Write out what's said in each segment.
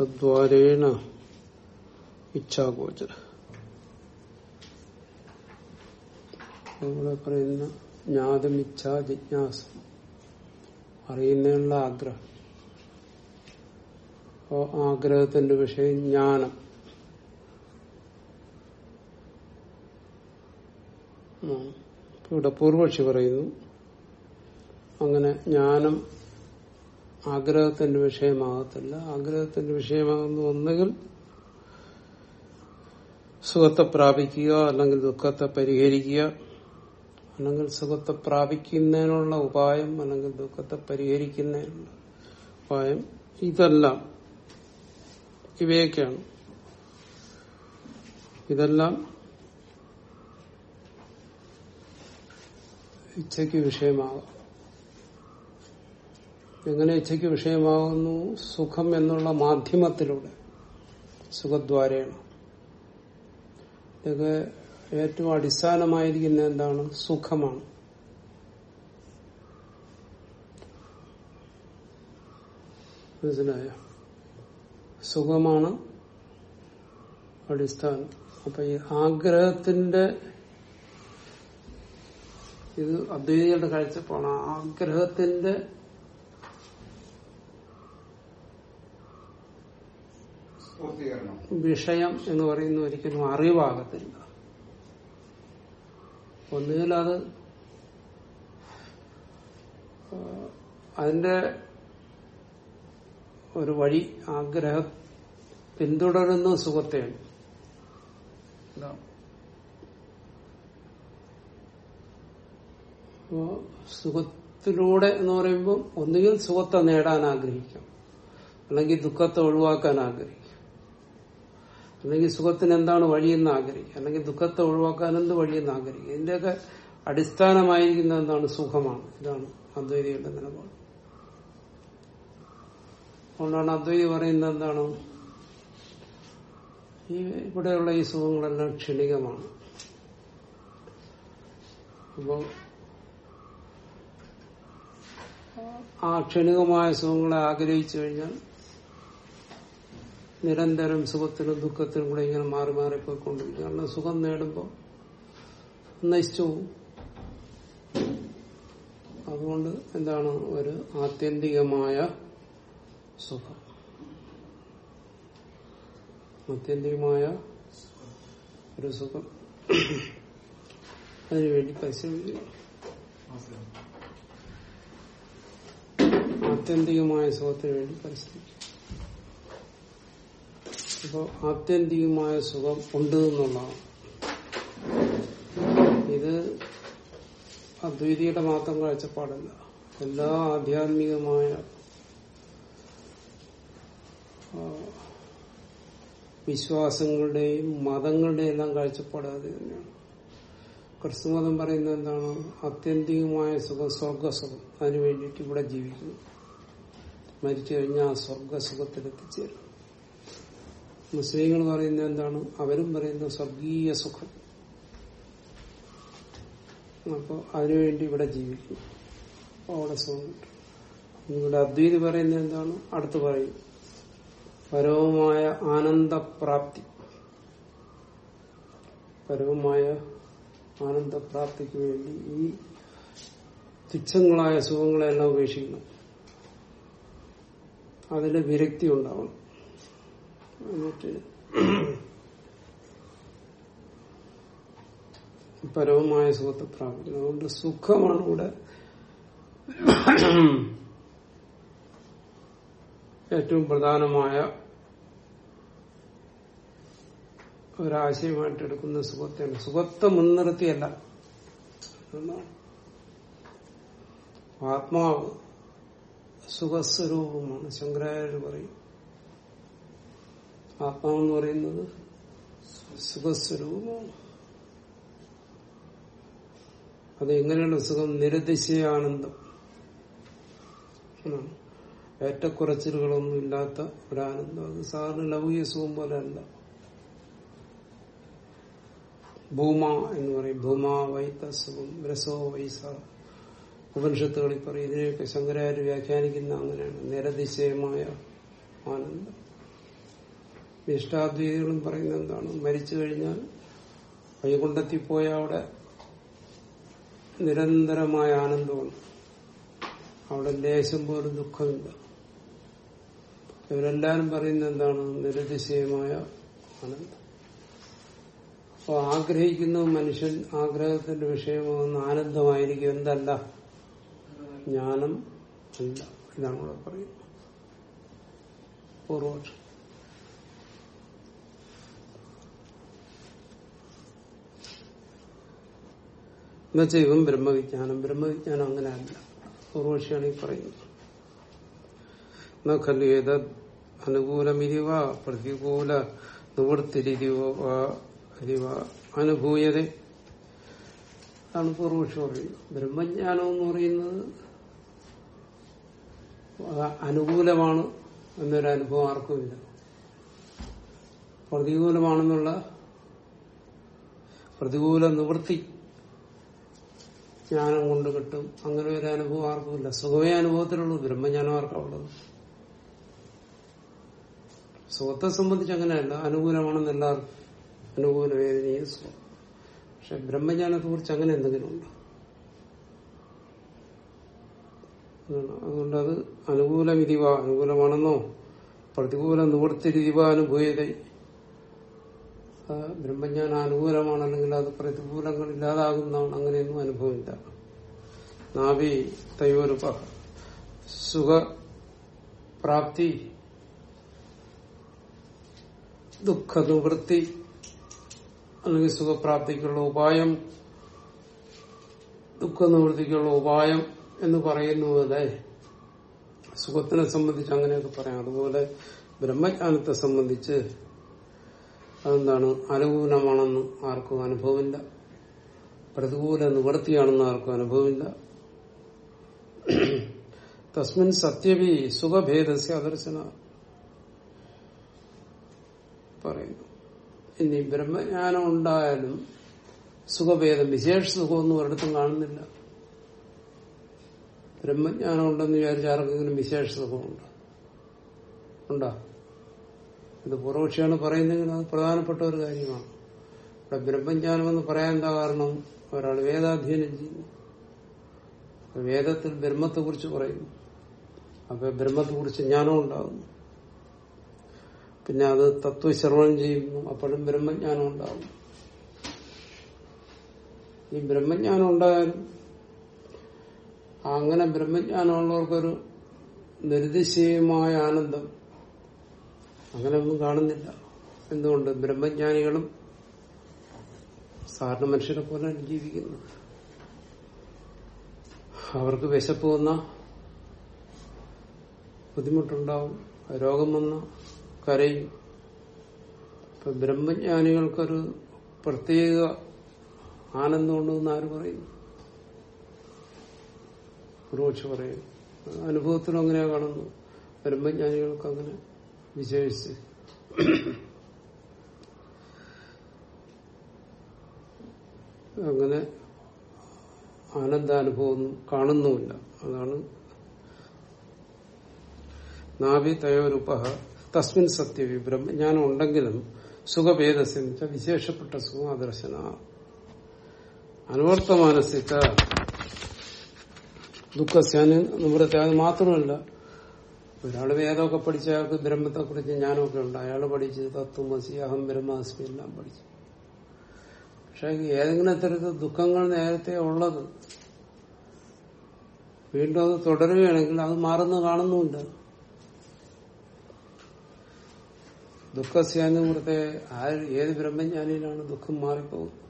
തദ്വാരേണ ഇച്ഛാഗോചര. ഇവിടെ പറയുന്ന ഇച്ഛാ അറിയുന്നതിനുള്ള ആഗ്രഹം. ആഗ്രഹത്തിന്റെ വിഷയം ജ്ഞാനം. ഇവിടെ പൂർവക്ഷി പറയുന്നു. അങ്ങനെ ജ്ഞാനം ആഗ്രഹത്തിന്റെ വിഷയമാകത്തില്ല. ആഗ്രഹത്തിന്റെ വിഷയമാകുന്ന ഒന്നുകിൽ സുഖത്തെ പ്രാപിക്കുക അല്ലെങ്കിൽ ദുഃഖത്തെ പരിഹരിക്കുക അല്ലെങ്കിൽ സുഖത്തെ പ്രാപിക്കുന്നതിനുള്ള ഉപായം അല്ലെങ്കിൽ ദുഃഖത്തെ പരിഹരിക്കുന്നതിനുള്ള ഉപായം. ഇതെല്ലാം ഇവയൊക്കെയാണ്. ഇതെല്ലാം ഇച്ഛയ്ക്ക് വിഷയമാകാം എങ്ങനെ ഇച്ഛയ്ക്ക് വിഷയമാകുന്നു സുഖം എന്നുള്ള മാധ്യമത്തിലൂടെ. സുഖദ്വാരയാണ് ഇതൊക്കെ ഏറ്റവും അടിസ്ഥാനമായിരിക്കുന്ന എന്താണ്? സുഖമാണ്. മനസ്സിലായോ? സുഖമാണ് അടിസ്ഥാനം. അപ്പൊ ഈ ആഗ്രഹത്തിന്റെ ഇത് അദ്വൈതികളുടെ കാഴ്ചപ്പാണ് ആഗ്രഹത്തിന്റെ വിഷയം എന്ന് പറയുന്ന ഒരിക്കലും അറിവാകത്തില്ല. ഒന്നുകിൽ അത് അതിന്റെ ഒരു വഴി ആഗ്രഹം പിന്തുടരുന്ന സുഖത്തെയാണ് അപ്പോ സുഖത്തിലൂടെ എന്ന് പറയുമ്പോൾ ഒന്നുകിൽ സുഖത്തെ നേടാൻ ആഗ്രഹിക്കാം. അല്ലെങ്കിൽ ദുഃഖത്തെ ഒഴിവാക്കാൻ ആഗ്രഹിക്കാം. അല്ലെങ്കിൽ സുഖത്തിന് എന്താണ് വഴിയെന്ന് ആഗ്രഹിക്കുക അല്ലെങ്കിൽ ദുഃഖത്തെ ഒഴിവാക്കാൻ എന്ത് വഴിയെന്ന് ആഗ്രഹിക്കുക ഇതിന്റെയൊക്കെ അടിസ്ഥാനമായിരിക്കുന്ന എന്താണ്? സുഖമാണ്. ഇതാണ് അദ്വൈതയുടെ നിലപാട്. അതുകൊണ്ടാണ് അദ്വൈതി പറയുന്നത് എന്താണ്? ഈ ഇവിടെയുള്ള ഈ സുഖങ്ങളെല്ലാം ക്ഷണികമാണ്. അപ്പോൾ ആ ക്ഷണികമായ സുഖങ്ങളെ ആഗ്രഹിച്ചു കഴിഞ്ഞാൽ നിരന്തരം സുഖത്തിനും ദുഃഖത്തിനും കൂടെ ഇങ്ങനെ മാറി മാറി പോയിക്കൊണ്ടിരിക്കും. കാരണം സുഖം നേടുമ്പോൾ നശിച്ചു അതുകൊണ്ട് എന്താണ് ഒരു ആത്യന്തികമായ സുഖം. ആത്യന്തികമായ ഒരു സുഖം. അതിനുവേണ്ടി പരിശ്രമിക്കുക. ആത്യന്തികമായ സുഖത്തിന് വേണ്ടി പരിശ്രമിക്കും അപ്പോൾ ആത്യന്തികമായ സുഖം ഉണ്ട് എന്നുള്ളതാണ്. ഇത് അദ്വൈതിയുടെ മാത്രം കാഴ്ചപ്പാടല്ല. എല്ലാ ആധ്യാത്മികമായ വിശ്വാസങ്ങളുടെയും മതങ്ങളുടെയും എല്ലാം കാഴ്ചപ്പാട് അത് തന്നെയാണ്. ക്രിസ്തുമതം പറയുന്നത് എന്താണ്? ആത്യന്തികമായ സുഖം സ്വർഗസുഖം അതിനു വേണ്ടിയിട്ട് ഇവിടെ ജീവിക്കുന്നു. മരിച്ചു കഴിഞ്ഞാൽ ആ സ്വർഗസുഖത്തിലെത്തിച്ചേരും മുസ്ലിങ്ങൾ പറയുന്നത് എന്താണ്? അവരും പറയുന്നത് സ്വർഗീയ സുഖം. അപ്പോൾ അതിനുവേണ്ടി ഇവിടെ ജീവിക്കും. അവിടെ സുഖം ഇവിടെ അദ്വൈതി പറയുന്നത് എന്താണ്? അടുത്ത് പറയും. പരവുമായ ആനന്ദപ്രാപ്തി. പരവുമായ ആനന്ദപ്രാപ്തിക്ക് വേണ്ടി ഈ തുച്ഛങ്ങളായ സുഖങ്ങളെല്ലാം ഉപേക്ഷിക്കണം അതിൽ വിരക്തി ഉണ്ടാവണം എന്നിട്ട് പരവുമായ സുഖത്തെ പ്രാപിക്കുന്നത് അതുകൊണ്ട് സുഖമാണ് ഇവിടെ ഏറ്റവും പ്രധാനമായ ഒരാശയമായിട്ട് എടുക്കുന്ന സുഖത്തെയാണ്. സുഖത്തെ മുൻനിർത്തിയല്ല. ആത്മാവ് സുഖസ്വരൂപമാണ് ശങ്കരാചാര്യ പറയും. ആത്മാവെന്ന് പറയുന്നത് സുഖസ്വരൂപമാണ്. അത് എങ്ങനെയുള്ള സുഖം? നിരതിശയാനന്ദം. ഏറ്റക്കുറച്ചിലുകളൊന്നും ഇല്ലാത്ത ഒരാനന്ദം. അത് സാധാരണ ലൗകിക സുഖം പോലെ അല്ല. ഭൂമ എന്ന് പറയും. ഭൂമ വൈത്ത സുഖം. രസോ വൈസ. ഉപനിഷത്തുകളിൽ പറയും ഇതിനെയൊക്കെ ശങ്കരാചാര്യ വ്യാഖ്യാനിക്കുന്ന അങ്ങനെയാണ്. നിരതിശയമായ ആനന്ദം. ഇഷ്ടാദ്വൈതികളും പറയുന്നത് എന്താണ്? മരിച്ചു കഴിഞ്ഞാൽ വൈകുണ്ഠത്തിൽ പോയ അവിടെ നിരന്തരമായ ആനന്ദമാണ്. അവിടെ ലേശം പോലും ദുഃഖമില്ല. ഇവരെല്ലാരും പറയുന്നത് എന്താണ്? നിരതിശയമായ ആനന്ദം. അപ്പോൾ ആഗ്രഹിക്കുന്ന മനുഷ്യൻ ആഗ്രഹത്തിന്റെ വിഷയമാകുന്ന ആനന്ദമായിരിക്കും. എന്തല്ല? ജ്ഞാനം അല്ല ഇതാണ് ഇവിടെ പറയുന്നത്. പൂർവപക്ഷം എന്നുവെച്ചാൽ ഇവൻ ബ്രഹ്മവിജ്ഞാനം. ബ്രഹ്മവിജ്ഞാനം അങ്ങനെയല്ല. പൂർവക്ഷിയാണ് ഈ പറയുന്നത് ഖലു ഏത് അനുകൂലമിരിവ പ്രതികൂല നിവൃത്തിരിവ അനുഭൂയത. അതാണ് പൂർവക്ഷി പറയുന്നത്. ബ്രഹ്മജ്ഞാനം എന്ന് പറയുന്നത് അനുകൂലമാണ് എന്നൊരു അനുഭവം ആർക്കുമില്ല പ്രതികൂലമാണെന്നുള്ള പ്രതികൂല നിവൃത്തി ജ്ഞാനം കൊണ്ട് കിട്ടും. അങ്ങനെ ഒരു അനുഭവം ആർക്കുമില്ല സുഖമേ അനുഭവത്തിലുള്ളൂ ബ്രഹ്മജ്ഞാനം ആർക്കാവുള്ളത് സുഖത്തെ സംബന്ധിച്ച് അങ്ങനെയല്ല. അനുകൂലമാണെന്ന് എല്ലാവർക്കും. അനുകൂല വേദനയും സുഖം. പക്ഷെ ബ്രഹ്മജ്ഞാനത്തെ കുറിച്ച് അങ്ങനെ എന്തെങ്കിലും ഉണ്ടോ? അതുകൊണ്ട് അത് അനുകൂല വിധിവ അനുകൂലമാണെന്നോ പ്രതികൂല നിവൃത്തി രീതിവ അനുഭൂയത ബ്രഹ്മജ്ഞാനം അനുകൂലമാണ് അല്ലെങ്കിൽ അത് പ്രതികൂലങ്ങൾ ഇല്ലാതാകുന്നതാണ് അങ്ങനെയൊന്നും അനുഭവമില്ല. നാവി തൈവരുപ. സുഖപ്രാപ്തി ദുഃഖ നിവൃത്തി അല്ലെങ്കിൽ സുഖപ്രാപ്തിക്കുള്ള ഉപായം ദുഃഖ നിവൃത്തിക്കുള്ള ഉപായം എന്ന് പറയുന്നത് സുഖത്തിനെ സംബന്ധിച്ച് അങ്ങനെയൊക്കെ പറയാം. അതുപോലെ ബ്രഹ്മജ്ഞാനത്തെ സംബന്ധിച്ച് അതെന്താണ്? അനുകൂലമാണെന്ന് ആർക്കും അനുഭവമില്ല. പ്രതികൂല നിവൃത്തിയാണെന്ന് ആർക്കും അനുഭവമില്ല. തസ്മിൻ സത്യവി സുഖഭേദസ്യ അദർശന പറയുന്നു. ഇനി ബ്രഹ്മജ്ഞാനം ഉണ്ടായാലും സുഖഭേദം വിശേഷ സുഖമൊന്നും ഒരിടത്തും കാണുന്നില്ല. ബ്രഹ്മജ്ഞാനം ഉണ്ടെന്ന് വിചാരിച്ച ആർക്കെങ്കിലും വിശേഷ സുഖമുണ്ടോ ഉണ്ടോ? ഇത് പൂർവക്ഷിയാണ് പറയുന്നതെങ്കിൽ അത് പ്രധാനപ്പെട്ട ഒരു കാര്യമാണ്. ഇവിടെ ബ്രഹ്മജ്ഞാനം എന്ന് പറയാൻ എന്താ കാരണം? ഒരാൾ വേദാധ്യയനം ചെയ്യുന്നു. വേദത്തിൽ ബ്രഹ്മത്തെ കുറിച്ച് പറയുന്നു. അപ്പൊ ബ്രഹ്മത്തെ കുറിച്ച് ജ്ഞാനം ഉണ്ടാകുന്നു. പിന്നെ അത് തത്വശ്രവണം ചെയ്യുന്നു. അപ്പോഴും ബ്രഹ്മജ്ഞാനം ഉണ്ടാകും ഈ ബ്രഹ്മജ്ഞാനം ഉണ്ടായാലും അങ്ങനെ ബ്രഹ്മജ്ഞാനമുള്ളവർക്കൊരു നിർദ്ദേശീയമായ ആനന്ദം അങ്ങനെ ഒന്നും കാണുന്നില്ല. എന്തുകൊണ്ട്? ബ്രഹ്മജ്ഞാനികളും സാധാരണ മനുഷ്യരെ പോലെ ജീവിക്കുന്നു. അവർക്ക് വിശപ്പ് വന്ന ബുദ്ധിമുട്ടുണ്ടാവും രോഗം വന്ന കരയും. ഇപ്പൊ ബ്രഹ്മജ്ഞാനികൾക്കൊരു പ്രത്യേക ആനന്ദമുണ്ടെന്ന് ആര് പറയുന്നു? പുരോക്ഷ പറയും. അനുഭവത്തിനും അങ്ങനെയാ കാണുന്നു ബ്രഹ്മജ്ഞാനികൾക്ക് അങ്ങനെ വിശേഷിച്ച് അങ്ങനെ ആനന്ദാനുഭവം കാണുന്നുമില്ല. അതാണ് നാഭി തയോരുപ തസ്മിൻ സത്യവി ബ്രഹ്മജ്ഞാനം ഉണ്ടെങ്കിലും സുഖഭേദസ്യം വിശേഷപ്പെട്ട സുഖം അദർശന അനുവർത്തമാനസിക ദുഃഖസ്യാന് നിവൃത്തി അത് മാത്രമല്ല ഒരാൾ വേദമൊക്കെ പഠിച്ച അയാൾക്ക് ബ്രഹ്മത്തെ കുറിച്ച് ജ്ഞാനമൊക്കെ ഉണ്ട്. അയാൾ പഠിച്ച് തത്വമസി അഹം ബ്രഹ്മാസ്മി എല്ലാം പഠിച്ചു. പക്ഷെ ഏതെങ്കിലും തരത്തിൽ ദുഃഖങ്ങൾ നേരത്തെ ഉള്ളത് വീണ്ടും അത് തുടരുകയാണെങ്കിൽ അത് മാറുന്ന കാണുന്നുമില്ല ആര് ഏത് ബ്രഹ്മജ്ഞാനിയിലാണ് ദുഃഖം മാറിപ്പോകുന്നത്?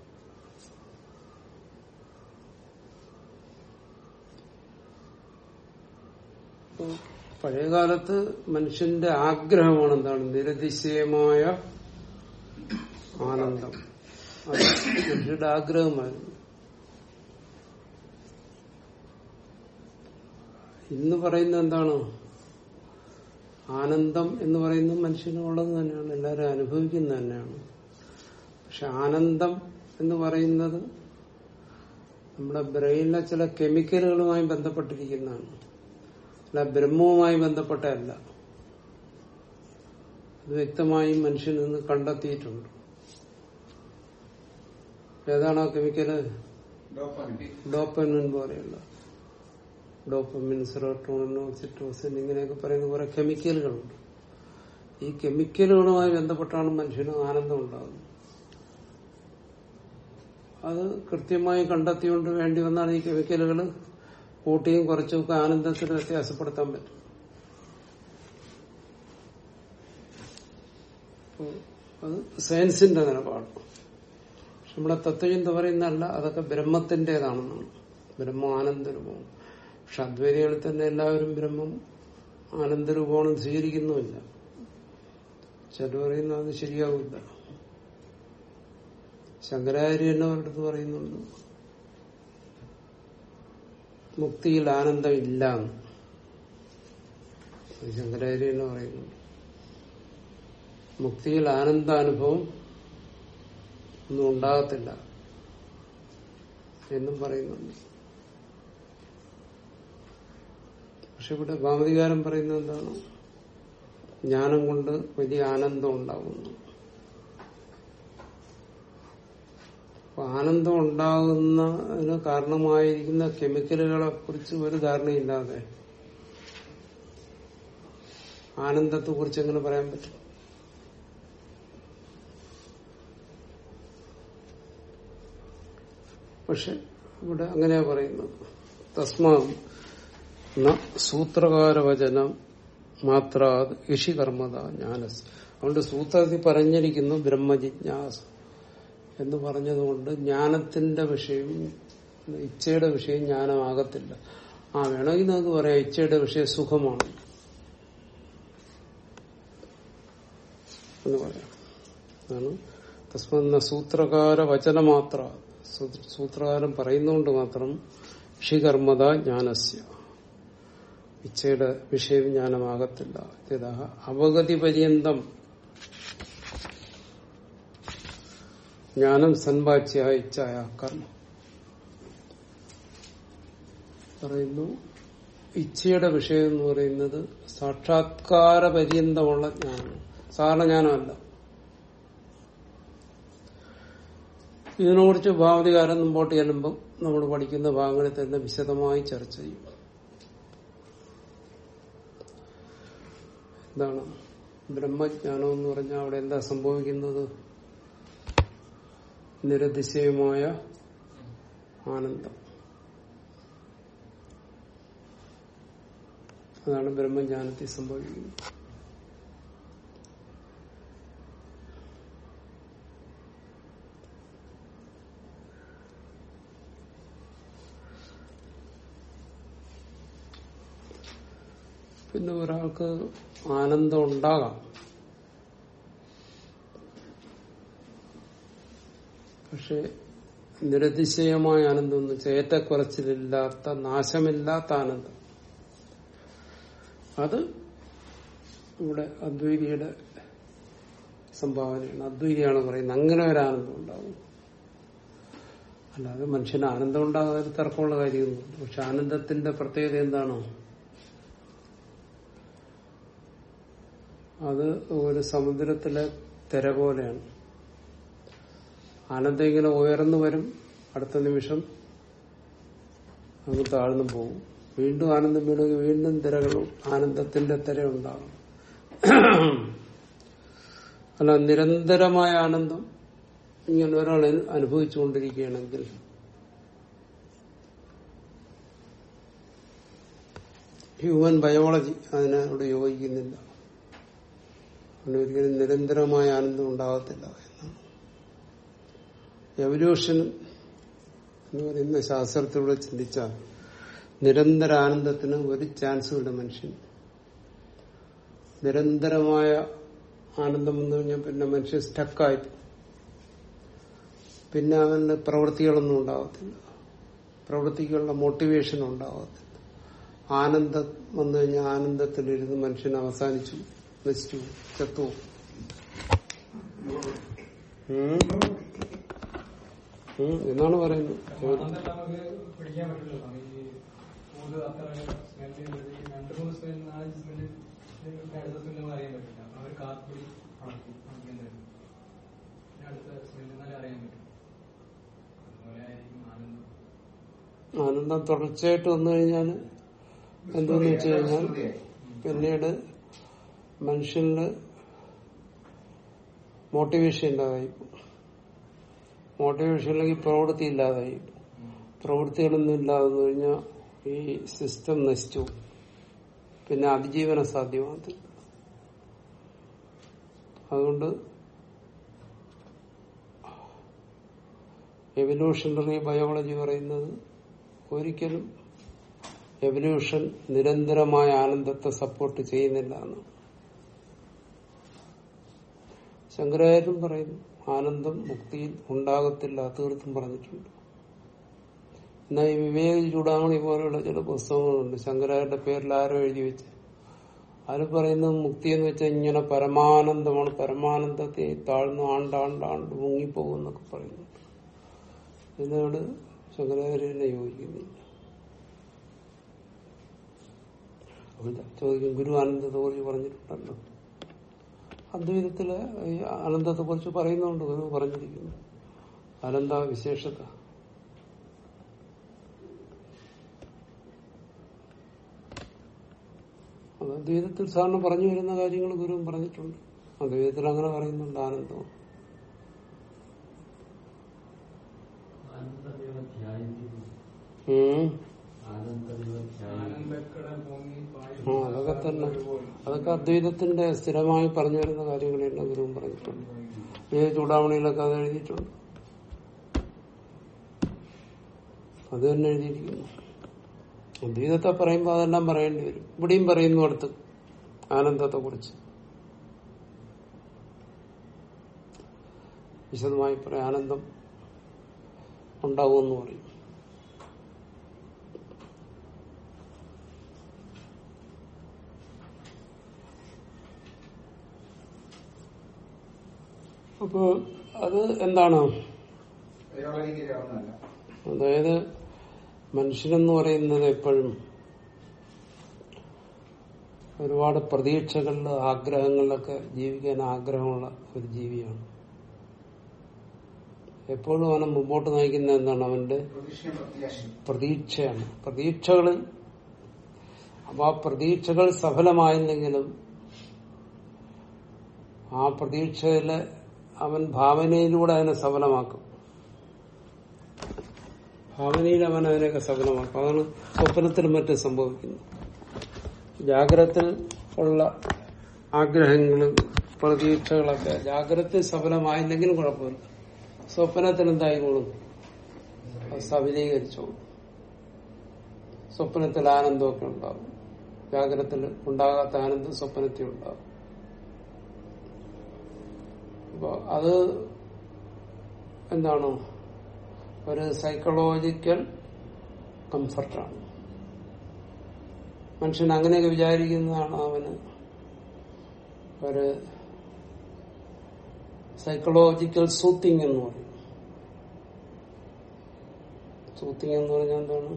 പഴയകാലത്ത് മനുഷ്യന്റെ ആഗ്രഹമാണ് എന്താണ്? നിരതിശയമായ ആനന്ദം. അത് മനുഷ്യരുടെ ആഗ്രഹമായിരുന്നു. ഇന്ന് പറയുന്നത് എന്താണ്? ആനന്ദം എന്ന് പറയുന്നത് മനുഷ്യനുള്ളത് തന്നെയാണ്. എല്ലാവരും അനുഭവിക്കുന്നത് തന്നെയാണ്. പക്ഷെ ആനന്ദം എന്ന് പറയുന്നത് നമ്മുടെ ബ്രെയിനിലെ ചില കെമിക്കലുകളുമായി ബന്ധപ്പെട്ടിരിക്കുന്നതാണ്. അല്ല ബ്രഹ്മവുമായി ബന്ധപ്പെട്ടതല്ല. അത് വ്യക്തമായും മനുഷ്യൻ നിന്ന് കണ്ടെത്തിയിട്ടുണ്ട്. ഏതാണ് ആ കെമിക്കൽ? ഡോപ്പാമിൻ പോലെയുള്ള. ഡോപ്പമിൻ സെറോട്ടോണിൻ ഓക്സിറ്റോസിൻ ഇങ്ങനെയൊക്കെ പറയുന്ന കുറെ കെമിക്കലുകളുണ്ട്. ഈ കെമിക്കലുകളുമായി ബന്ധപ്പെട്ടാണ് മനുഷ്യന് ആനന്ദം ഉണ്ടാകുന്നത്. അത് കൃത്യമായി കണ്ടെത്തിക്കൊണ്ട് വേണ്ടി വന്നാണ് ഈ കെമിക്കലുകൾ കൂട്ടിയും കുറച്ചും ഒക്കെ ആനന്ദത്തിന് വ്യത്യാസപ്പെടുത്താൻ പറ്റും. അത് സയൻസിന്റെ നിലപാട്. നമ്മുടെ തത്വചിന്ത പറയുന്നതല്ല അതൊക്കെ ബ്രഹ്മത്തിന്റേതാണെന്നാണ്. ബ്രഹ്മ ആനന്ദരൂപമാണ് പക്ഷെ അദ്വൈതികളിൽ തന്നെ എല്ലാവരും ബ്രഹ്മം ആനന്ദരൂപമാണെന്ന് സ്വീകരിക്കുന്നുമില്ല. ചിലർ പറയുന്നത് ശരിയാവില്ല. ശങ്കരാചാര്യ തന്നെ അവരുടെ പറയുന്നുണ്ട്. മുക്തിയിൽ ആനന്ദം ഇല്ല എന്ന് അത് ശങ്കരാചാര്യ തന്നെ പറയുന്നുണ്ട് മുക്തിയിൽ ആനന്ദാനുഭവം ഒന്നും ഉണ്ടാകത്തില്ല എന്നും പറയുന്നുണ്ട്. പക്ഷെ ഇവിടെ ഭാമതികാരം പറയുന്നത് എന്താണ്? ജ്ഞാനം കൊണ്ട് വലിയ ആനന്ദം ഉണ്ടാകുന്നു. അപ്പൊ ആനന്ദം ഉണ്ടാകുന്നതിന് കാരണമായിരിക്കുന്ന കെമിക്കലുകളെ കുറിച്ച് ഒരു ധാരണയില്ലാതെ ആനന്ദത്തെ കുറിച്ച് എങ്ങനെ പറയാൻ പറ്റും? പക്ഷെ ഇവിടെ അങ്ങനെയാ പറയുന്നത്. തസ്മാ സൂത്രകാരവചനം മാത്ര ഇഷികർമ്മത ജ്ഞാനസ്. അതുകൊണ്ട് സൂത്രത്തിൽ പറഞ്ഞിരിക്കുന്നു ബ്രഹ്മജിജ്ഞാസ. എന്ന് പറഞ്ഞതുകൊണ്ട് ജ്ഞാനത്തിന്റെ വിഷയം ഇച്ഛയുടെ വിഷയം ജ്ഞാനമാകത്തില്ല. ആ വേണമെങ്കിൽ നമുക്ക് പറയാം ഇച്ഛയുടെ വിഷയം സുഖമാണ്. സൂത്രകാര വചന മാത്ര സൂത്രകാരം പറയുന്നതുകൊണ്ട് മാത്രം ഷികർമ്മത ജ്ഞാനസ്യ. ഇച്ഛയുടെ വിഷയം ജ്ഞാനമാകത്തില്ല. അപഗതി പര്യന്തം. ജ്ഞാനം സൻവാച്യായ ഇച്ഛായ കർമ്മം പറയുന്നു ഇച്ഛയുടെ വിഷയം എന്ന് പറയുന്നത് സാക്ഷാത്കാര പര്യന്തമുള്ള ജ്ഞാനം. സാധാരണ ജ്ഞാനമല്ല. ഇതിനെക്കുറിച്ച് ഭാവതികാരം മുമ്പോട്ട് ചെല്ലുമ്പോൾ നമ്മൾ പഠിക്കുന്ന ഭാഗങ്ങളിൽ തന്നെ വിശദമായി ചർച്ച ചെയ്യും. എന്താണ്? ബ്രഹ്മജ്ഞാനം എന്ന് പറഞ്ഞാൽ അവിടെ എന്താ സംഭവിക്കുന്നത്? നിരതിശയമായ ആനന്ദം. അതാണ് ബ്രഹ്മജ്ഞാനത്തിൽ സംഭവിക്കുന്നത്. പിന്നെ ഒരാൾക്ക് ആനന്ദം ഉണ്ടാകാം. പക്ഷെ നിരതിശയമായ ആനന്ദം എന്ന് വെച്ചാൽ ഏറ്റക്കുറച്ചിലില്ലാത്ത നാശമില്ലാത്ത ആനന്ദം അത് ഇവിടെ അദ്വൈതിയുടെ സംഭാവനയാണ്. അദ്വൈതിയാണ് പറയുന്നത് അങ്ങനെ ഒരു ആനന്ദം ഉണ്ടാകും അല്ലാതെ മനുഷ്യന് ആനന്ദം ഉണ്ടാകാതെ തർക്കമുള്ള കാര്യമൊന്നുമില്ല. പക്ഷെ ആനന്ദത്തിന്റെ പ്രത്യേകത എന്താണോ? അത് ഒരു സമുദ്രത്തിലെ തിര പോലെയാണ്. ആനന്ദം ഇങ്ങനെ ഉയർന്നു വരും. അടുത്ത നിമിഷം അങ്ങ് താഴ്ന്നു പോകും. വീണ്ടും ആനന്ദം വീണെങ്കിൽ വീണ്ടും തിരകൾ ആനന്ദത്തിന്റെ തിര ഉണ്ടാകും അല്ല നിരന്തരമായ ആനന്ദം ഇങ്ങനെ ഒരാൾ അനുഭവിച്ചുകൊണ്ടിരിക്കുകയാണെങ്കിൽ ഹ്യൂമൻ ബയോളജി അതിനോട് യോജിക്കുന്നില്ല. ഒരിക്കലും നിരന്തരമായ ആനന്ദം ഉണ്ടാകത്തില്ല. എവല്യൂഷൻ എന്ന് പറയുന്ന ശാസ്ത്രത്തിലൂടെ ചിന്തിച്ച നിരന്തര ആനന്ദത്തിന് ഒരു ചാൻസ് ഇല്ല മനുഷ്യൻ. നിരന്തരമായ ആനന്ദം വന്നു കഴിഞ്ഞാൽ പിന്നെ മനുഷ്യൻ സ്റ്റക്കായി പിന്നെ അവന്റെ പ്രവൃത്തികളൊന്നും ഉണ്ടാകത്തില്ല പ്രവൃത്തികളുടെ മോട്ടിവേഷൻ ഉണ്ടാകത്തില്ല ആനന്ദം വന്നു കഴിഞ്ഞാൽ ആനന്ദത്തിലിരുന്ന് മനുഷ്യൻ അവസാനിച്ചു നശിച്ചു ചത്തു എന്നാണ് പറയുന്നത്. ആനന്ദം. തുടർച്ചയായിട്ട് വന്നു കഴിഞ്ഞാൽ എന്തെന്ന് വെച്ച് കഴിഞ്ഞാൽ പിന്നീട് മനുഷ്യന് മോട്ടിവേഷൻ ഇല്ലാതായി മോട്ടിവേഷൻ ഇല്ലെങ്കിൽ പ്രവൃത്തി ഇല്ലാതായി. പ്രവൃത്തികളൊന്നും ഇല്ലാതെന്ന് കഴിഞ്ഞാൽ ഈ സിസ്റ്റം നശിച്ചു. പിന്നെ അതിജീവന സാധ്യമാകത്തില്ല. അതുകൊണ്ട് എവല്യൂഷണറി ബയോളജി പറയുന്നത് ഒരിക്കലും എവല്യൂഷൻ നിരന്തരമായ ആനന്ദത്തെ സപ്പോർട്ട് ചെയ്യുന്നില്ല എന്ന് ശങ്കരാചാര്യം പറയുന്നു. ആനന്ദം മുക്തിയിൽ ഉണ്ടാകത്തില്ല തീർത്തും പറഞ്ഞിട്ടുണ്ട്. എന്നാൽ ഈ വിവേക ചൂടാമണി പോലെയുള്ള ചില പുസ്തകങ്ങളുണ്ട്. ശങ്കരാചാര്യന്റെ പേരിൽ ആരോ എഴുതി വെച്ച്. അതിൽ പറയുന്നത് മുക്തി എന്ന് വെച്ചാൽ ഇങ്ങനെ പരമാനന്ദമാണ്. പരമാനന്ദത്തെ താഴ്ന്നു ആണ്ടാണ്ടാണ്ട് മുങ്ങിപ്പോകുന്നൊക്കെ പറയുന്നുണ്ട് ഇതിനോട് ശങ്കരാചാര്യനെ യോജിക്കുന്നില്ല ചോദിക്കും ഗുരു ആനന്ദത്തെ കുറിച്ച് പറഞ്ഞിട്ടുണ്ടല്ലോ. അദ്വൈതത്തിൽ ഈ അനന്തത്തെ കുറിച്ച് പറയുന്നുണ്ട് ഗുരു പറഞ്ഞിരിക്കുന്നു. അനന്ത വിശേഷത. അദ്വൈതത്തിൽ സാറിന് പറഞ്ഞു വരുന്ന കാര്യങ്ങൾ ഗുരുവും പറഞ്ഞിട്ടുണ്ട്. അദ്വൈതത്തിൽ അങ്ങനെ പറയുന്നുണ്ട് ആനന്ദവും ആനന്ദം ആ അതൊക്കെ തന്നെ. അതൊക്കെ അദ്വൈതത്തിന്റെ സ്ഥിരമായി പറഞ്ഞു വരുന്ന കാര്യങ്ങളെല്ലാം ഗുരുവും പറഞ്ഞിട്ടുണ്ട് ഏത് ചൂടാമണിയിലൊക്കെ അത് എഴുതിയിട്ടുണ്ട്. അത് തന്നെ എഴുതിയിരിക്കുന്നു. അദ്വൈതത്തെ പറയുമ്പോൾ അതെല്ലാം പറയേണ്ടി വരും. ഇവിടെയും പറയുന്നു അടുത്ത് ആനന്ദത്തെ കുറിച്ച് വിശദമായി പറയാം. ആനന്ദം ഉണ്ടാവുമെന്ന് പറയും. അപ്പോ അത് എന്താണ്? അതായത് മനുഷ്യനെന്ന് പറയുന്നത് എപ്പോഴും ഒരുപാട് പ്രതീക്ഷകളിൽ ആഗ്രഹങ്ങളിലൊക്കെ ജീവിക്കാൻ ആഗ്രഹമുള്ള ഒരു ജീവിയാണ്. എപ്പോഴും അവനെ മുമ്പോട്ട് നയിക്കുന്ന എന്താണ്? അവന്റെ പ്രതീക്ഷയാണ്. പ്രതീക്ഷകൾ അപ്പൊ ആ പ്രതീക്ഷകൾ സഫലമായില്ലെങ്കിലും ആ പ്രതീക്ഷയിൽ അവൻ ഭാവനയിലൂടെ അതിനെ സഫലമാക്കും ഭാവനയിൽ അവൻ അതിനെയൊക്കെ സഫലമാക്കും അതാണ് സ്വപ്നത്തിൽ മറ്റും സംഭവിക്കുന്നത്. ജാഗ്രത്തിൽ ഉള്ള ആഗ്രഹങ്ങളും പ്രതീക്ഷകളൊക്കെ ജാഗ്രത സഫലമായില്ലെങ്കിലും കുഴപ്പമില്ല. സ്വപ്നത്തിൽ എന്തായിക്കോളും? സഫലീകരിച്ചോളും സ്വപ്നത്തിൽ ആനന്ദമൊക്കെ ഉണ്ടാവും. ജാഗ്രതത്തിൽ ഉണ്ടാകാത്ത ആനന്ദം സ്വപ്നത്തിൽ ഉണ്ടാവും. അപ്പൊ അത് എന്താണ്? ഒരു സൈക്കോളജിക്കൽ കംഫർട്ടാണ് മനുഷ്യൻ അങ്ങനെയൊക്കെ വിചാരിക്കുന്നതാണ് അവന് ഒരു സൈക്കോളജിക്കൽ സൂത്തിങ് എന്ന് പറയും. സൂത്തിങ് എന്ന് പറഞ്ഞാൽ എന്താണ്?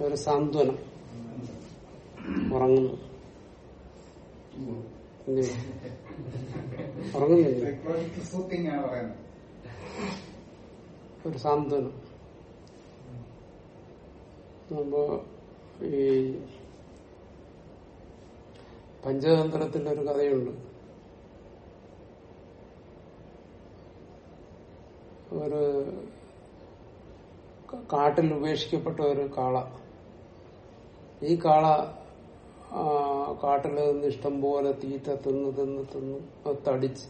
ഒരു സാന്ത്വനം. ഉറങ്ങുന്നു? ഉറങ്ങുന്നില്ലേ? ഒരു സാന്ത്വനം. അപ്പോ ഈ പഞ്ചതന്ത്രത്തിന്റെ ഒരു കഥയുണ്ട്. ഒരു കാട്ടിൽ ഉപേക്ഷിക്കപ്പെട്ട ഒരു കാള. ഈ കാള കാട്ടിൽ നിന്ന് ഇഷ്ടം പോലെ തീറ്റ തിന്ന് തിന്ന് തിന്ന് തടിച്ച്.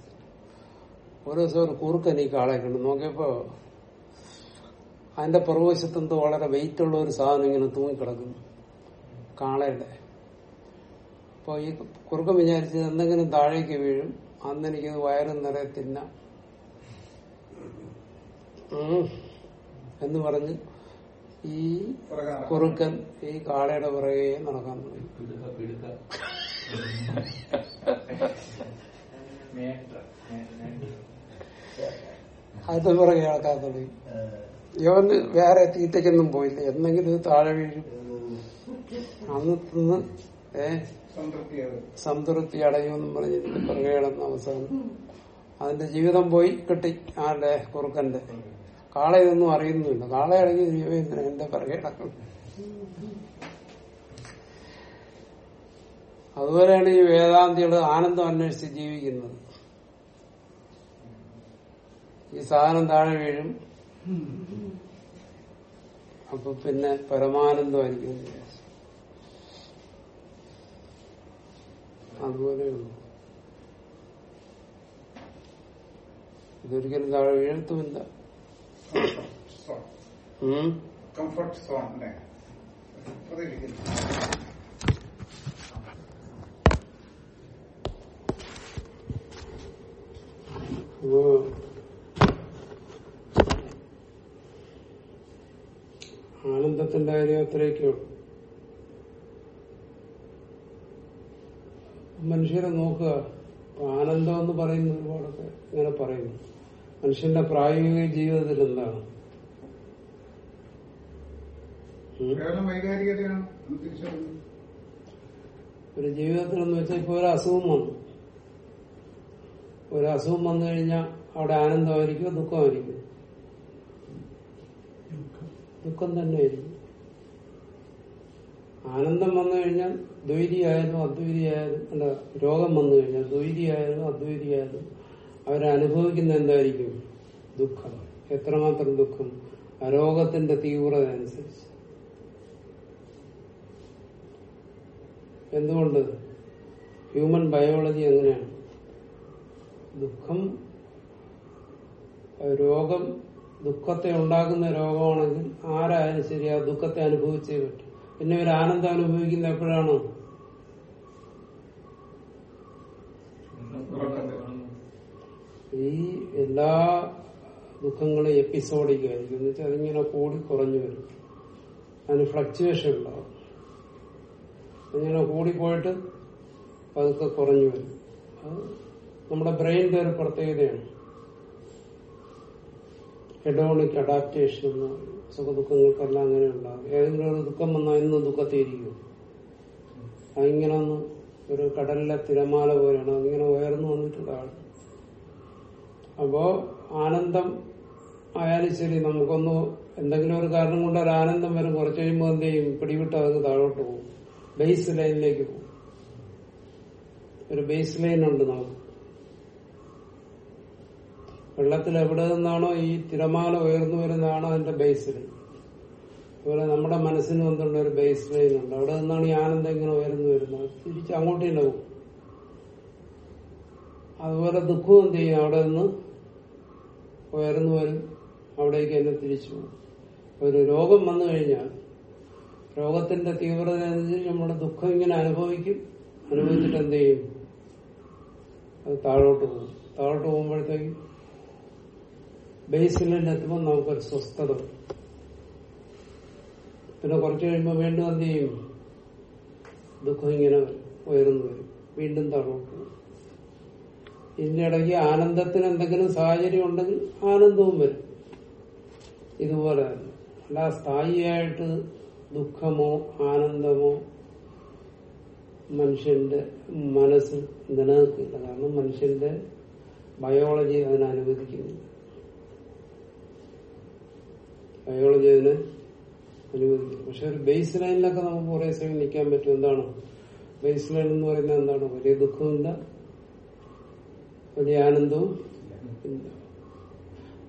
ഒരു ദിവസം ഒരു കുറുക്കൻ ഈ കാളയെ നോക്കിയപ്പോ അതിന്റെ പുറകുവശത്ത് വളരെ വെയിറ്റ് ഉള്ള ഒരു സാധനം ഇങ്ങനെ തൂങ്ങിക്കിടക്കുന്നു. കാളയുടെ. അപ്പൊ ഈ കുറുക്കൻ വിചാരിച്ചത് എന്തെങ്കിലും താഴേക്ക് വീഴും. അന്ന് എനിക്കത് വയറും നിറയെ തിന്ന. എന്ന് പറഞ്ഞ് ഈ കുറുക്കൻ ഈ കാളയുടെ പുറകെ നടക്കാൻ തുടങ്ങി. പിടുക്ക പിടുക്ക മേട്ര മേട്ര അത് പുറകെ ആൾക്കാർ തുടങ്ങി. ഇവന് വേറെ തീറ്റയ്ക്കൊന്നും പോയില്ല. എന്തെങ്കിലും ഇത് താഴെ വീഴും. അന്ന് തിന്ന് ഏ സംതൃപ്തി അടയുമെന്നും പറഞ്ഞ് പുറകെ അവസാനം. അതിന്റെ ജീവിതം പോയി കിട്ടി ആരുടെ? കുറുക്കന്റെ. കാള ഇതൊന്നും അറിയുന്നുമില്ല. അടങ്ങി ദൈവം എന്താ പറയണം അതുപോലെയാണ് ഈ വേദാന്തികൾ ആനന്ദം അന്വേഷിച്ച് ജീവിക്കുന്നത്. ഈ സാധനം താഴെ വീഴും. അപ്പൊ പിന്നെ പരമാനന്ദമായിരിക്കും അതുപോലെ ഇതൊരിക്കലും താഴെ വീഴത്തുമില്ല. കംഫർട്ട് സോൺ അല്ലേ ആനന്ദത്തിന്റെ കാര്യം അത്രയൊക്കെയോ മനുഷ്യരെ നോക്കുക. ആനന്ദം എന്ന് പറയുന്ന ഒരുപാടൊക്കെ ഇങ്ങനെ പറയുന്നു. മനുഷ്യന്റെ പ്രായോഗിക ജീവിതത്തിൽ എന്താണ്? ഒരു ജീവിതത്തിൽ എന്ന് വെച്ചാൽ ഇപ്പൊ ഒരു അസുഖം വന്നു. ഒരു അസുഖം വന്നു കഴിഞ്ഞാൽ അവിടെ ആനന്ദമായിരിക്കും ദുഃഖമായിരിക്കും. ദുഃഖം തന്നെയായിരിക്കും. ആനന്ദം വന്നു കഴിഞ്ഞാൽ ദ്വൈതിയായാലും അദ്വൈതിയായാലും അല്ല രോഗം വന്നു കഴിഞ്ഞാൽ ദ്വൈതിയായാലും അദ്വൈതിയായാലും അവരനുഭവിക്കുന്ന എന്തായിരിക്കും? ദുഃഖം. എത്രമാത്രം ദുഃഖം? രോഗത്തിന്റെ തീവ്രത അനുസരിച്ച്. എന്തുകൊണ്ട്? ഹ്യൂമൻ ബയോളജി എങ്ങനെയാണ്? ദുഃഖം രോഗം ദുഃഖത്തെ ഉണ്ടാക്കുന്ന രോഗമാണെങ്കിൽ ആരായാലും ശരി ആ ദുഃഖത്തെ അനുഭവിച്ചേ പറ്റും. പിന്നെ ഒരു ആനന്ദം അനുഭവിക്കുന്ന എപ്പോഴാണ്? ഈ എല്ലാ ദുഃഖങ്ങളും എപ്പിസോഡിക് ആയിരിക്കും എന്ന് വെച്ചാൽ അതിങ്ങനെ കൂടി കുറഞ്ഞു വരും. അതിന് ഫ്ലക്ച്വേഷൻ ഉണ്ടാവും. അങ്ങനെ കൂടിപ്പോയിട്ട് പതുക്കെ കുറഞ്ഞു വരും. നമ്മുടെ ബ്രെയിനിന്റെ ഒരു പ്രത്യേകതയാണ്. ഹെഡോണിക് അഡാപ്റ്റേഷൻ എന്ന്. സുഖദുഃഖങ്ങൾക്കെല്ലാം അങ്ങനെ ഉണ്ടാകും. ഏതെങ്കിലും ഒരു ദുഃഖം വന്നാൽ ഇന്ന് ദുഃഖത്തിരിക്കും. അതിങ്ങനെ ഒന്ന് ഒരു കടലിലെ തിരമാല പോലെയാണ്. അതിങ്ങനെ ഉയർന്നു വന്നിട്ടുള്ളതാണ് അപ്പോ ആനന്ദം ആയാലും ശരി നമുക്കൊന്ന് എന്തെങ്കിലും ഒരു കാരണം കൊണ്ട് ഒരു ആനന്ദം വരും കുറച്ച് കഴിയുമ്പോൾ എന്ത് ചെയ്യും? പിടിവിട്ട് അതങ്ങ് താഴോട്ട് പോകും. ബേസ് ലൈനിലേക്ക് പോകും. ഒരു ബേസ് ലൈൻ ഉണ്ട് നമുക്ക്. വെള്ളത്തിൽ എവിടെ നിന്നാണോ ഈ തിരമാല ഉയർന്നു വരുന്നതാണോ അതിന്റെ ബേസ് ലൈൻ അതുപോലെ നമ്മുടെ മനസ്സിന് എന്തുണ്ട് ഒരു ബേസ് ലൈൻ ഉണ്ട്. അവിടെ നിന്നാണ് ഈ ആനന്ദം ഇങ്ങനെ ഉയർന്നു വരുന്നത്. തിരിച്ച് അങ്ങോട്ട് പോകും. അതുപോലെ ദുഃഖവും എന്ത് ചെയ്യും? അവിടെ നിന്ന് ഉയർന്നു വരും അവിടേക്ക് തന്നെ തിരിച്ചു പോകും ഒരു രോഗം വന്നു കഴിഞ്ഞാൽ രോഗത്തിന്റെ തീവ്രത അനുസരിച്ച് നമ്മുടെ ദുഃഖം ഇങ്ങനെ അനുഭവിക്കും. അനുഭവിച്ചിട്ട് എന്ത് ചെയ്യും? അത് താഴോട്ട് പോകും. താഴോട്ട് പോകുമ്പോഴത്തേക്ക് ബേസിലെത്തുമ്പോൾ നമുക്കൊരു സ്വസ്ഥത. പിന്നെ കുറച്ച് കഴിയുമ്പോൾ വീണ്ടും എന്ത് ചെയ്യും? ദുഃഖം ഇങ്ങനെ ഉയർന്നു വരും. വീണ്ടും താഴോട്ട് ഇടയ്ക്ക് ആനന്ദത്തിന് എന്തെങ്കിലും സാഹചര്യം ഉണ്ടെങ്കിൽ ആനന്ദവും വരും. ഇതുപോലെ അല്ല സ്ഥായിയായിട്ട് ദുഃഖമോ ആനന്ദമോ മനുഷ്യന്റെ മനസ്സ് നിലനിൽക്കില്ല. കാരണം മനുഷ്യന്റെ ബയോളജി അതിനെ ബയോളജി അതിനെ അനുവദിക്കുന്നു. പക്ഷെ ഒരു ബേസ് ലൈനിലൊക്കെ നമുക്ക് കുറെ സമയം നിൽക്കാൻ പറ്റും. എന്താണ്? ബേസ് ലൈൻ എന്ന് പറയുന്നത് എന്താണ്? വലിയ ദുഃഖമില്ല വലിയ ആനന്ദവും ഇല്ല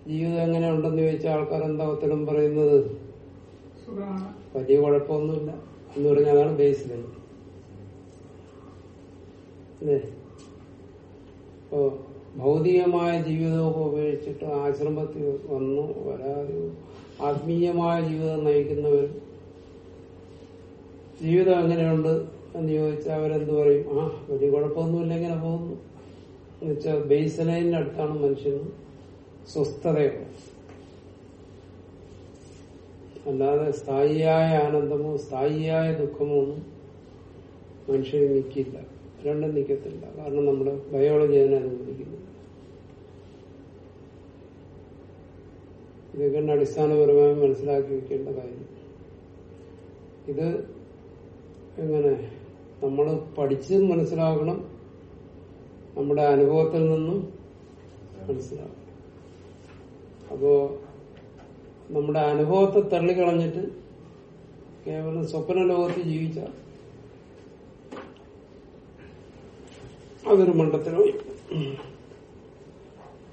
ജീവിതം എങ്ങനെ ഉണ്ടെന്ന് ചോദിച്ചാൽ ആൾക്കാർ എന്താ ഉത്തരം പറയുന്നത്? വലിയ കുഴപ്പമൊന്നുമില്ല. എന്ന് പറഞ്ഞാൽ അതാണ് ബേസ് ലൈൻ അല്ലേ? ഇപ്പോ ഭൗതികമായ ജീവിതമൊക്കെ ഉപേക്ഷിച്ചിട്ട് ആശ്രമത്തിൽ വന്നു. വരാതെ ആത്മീയമായ ജീവിതം നയിക്കുന്നവർ ജീവിതം എങ്ങനെയുണ്ട് എന്ന് ചോദിച്ചാൽ അവരെന്ത് പറയും? ആ വലിയ കുഴപ്പമൊന്നുമില്ല ഇങ്ങനെ പോകുന്നു. എന്ന് വെച്ചാൽ ബേസ് ലൈനിന്റെ അടുത്താണ് മനുഷ്യന് സ്വസ്ഥതയുള്ളത്. അല്ലാതെ സ്ഥായിയായ ആനന്ദമോ സ്ഥായിയായ ദുഃഖമോ ഒന്നും മനുഷ്യന് നിൽക്കില്ല. രണ്ടും നിൽക്കത്തില്ല. കാരണം നമ്മുടെ ബയോളജി അതിനെ അനുവദിക്കുന്നു ഇതൊക്കെ അടിസ്ഥാനപരമായി മനസ്സിലാക്കി വെക്കേണ്ട കാര്യം. ഇത് എങ്ങനെ? നമ്മൾ പഠിച്ച് മനസ്സിലാക്കണം നമ്മുടെ അനുഭവത്തിൽ നിന്നും മനസ്സിലാവും. അപ്പോ നമ്മുടെ അനുഭവത്തെ തള്ളിക്കളഞ്ഞിട്ട് കേവലം സ്വപ്ന ലോകത്ത് ജീവിച്ച അതൊരു മണ്ഡത്തിലോ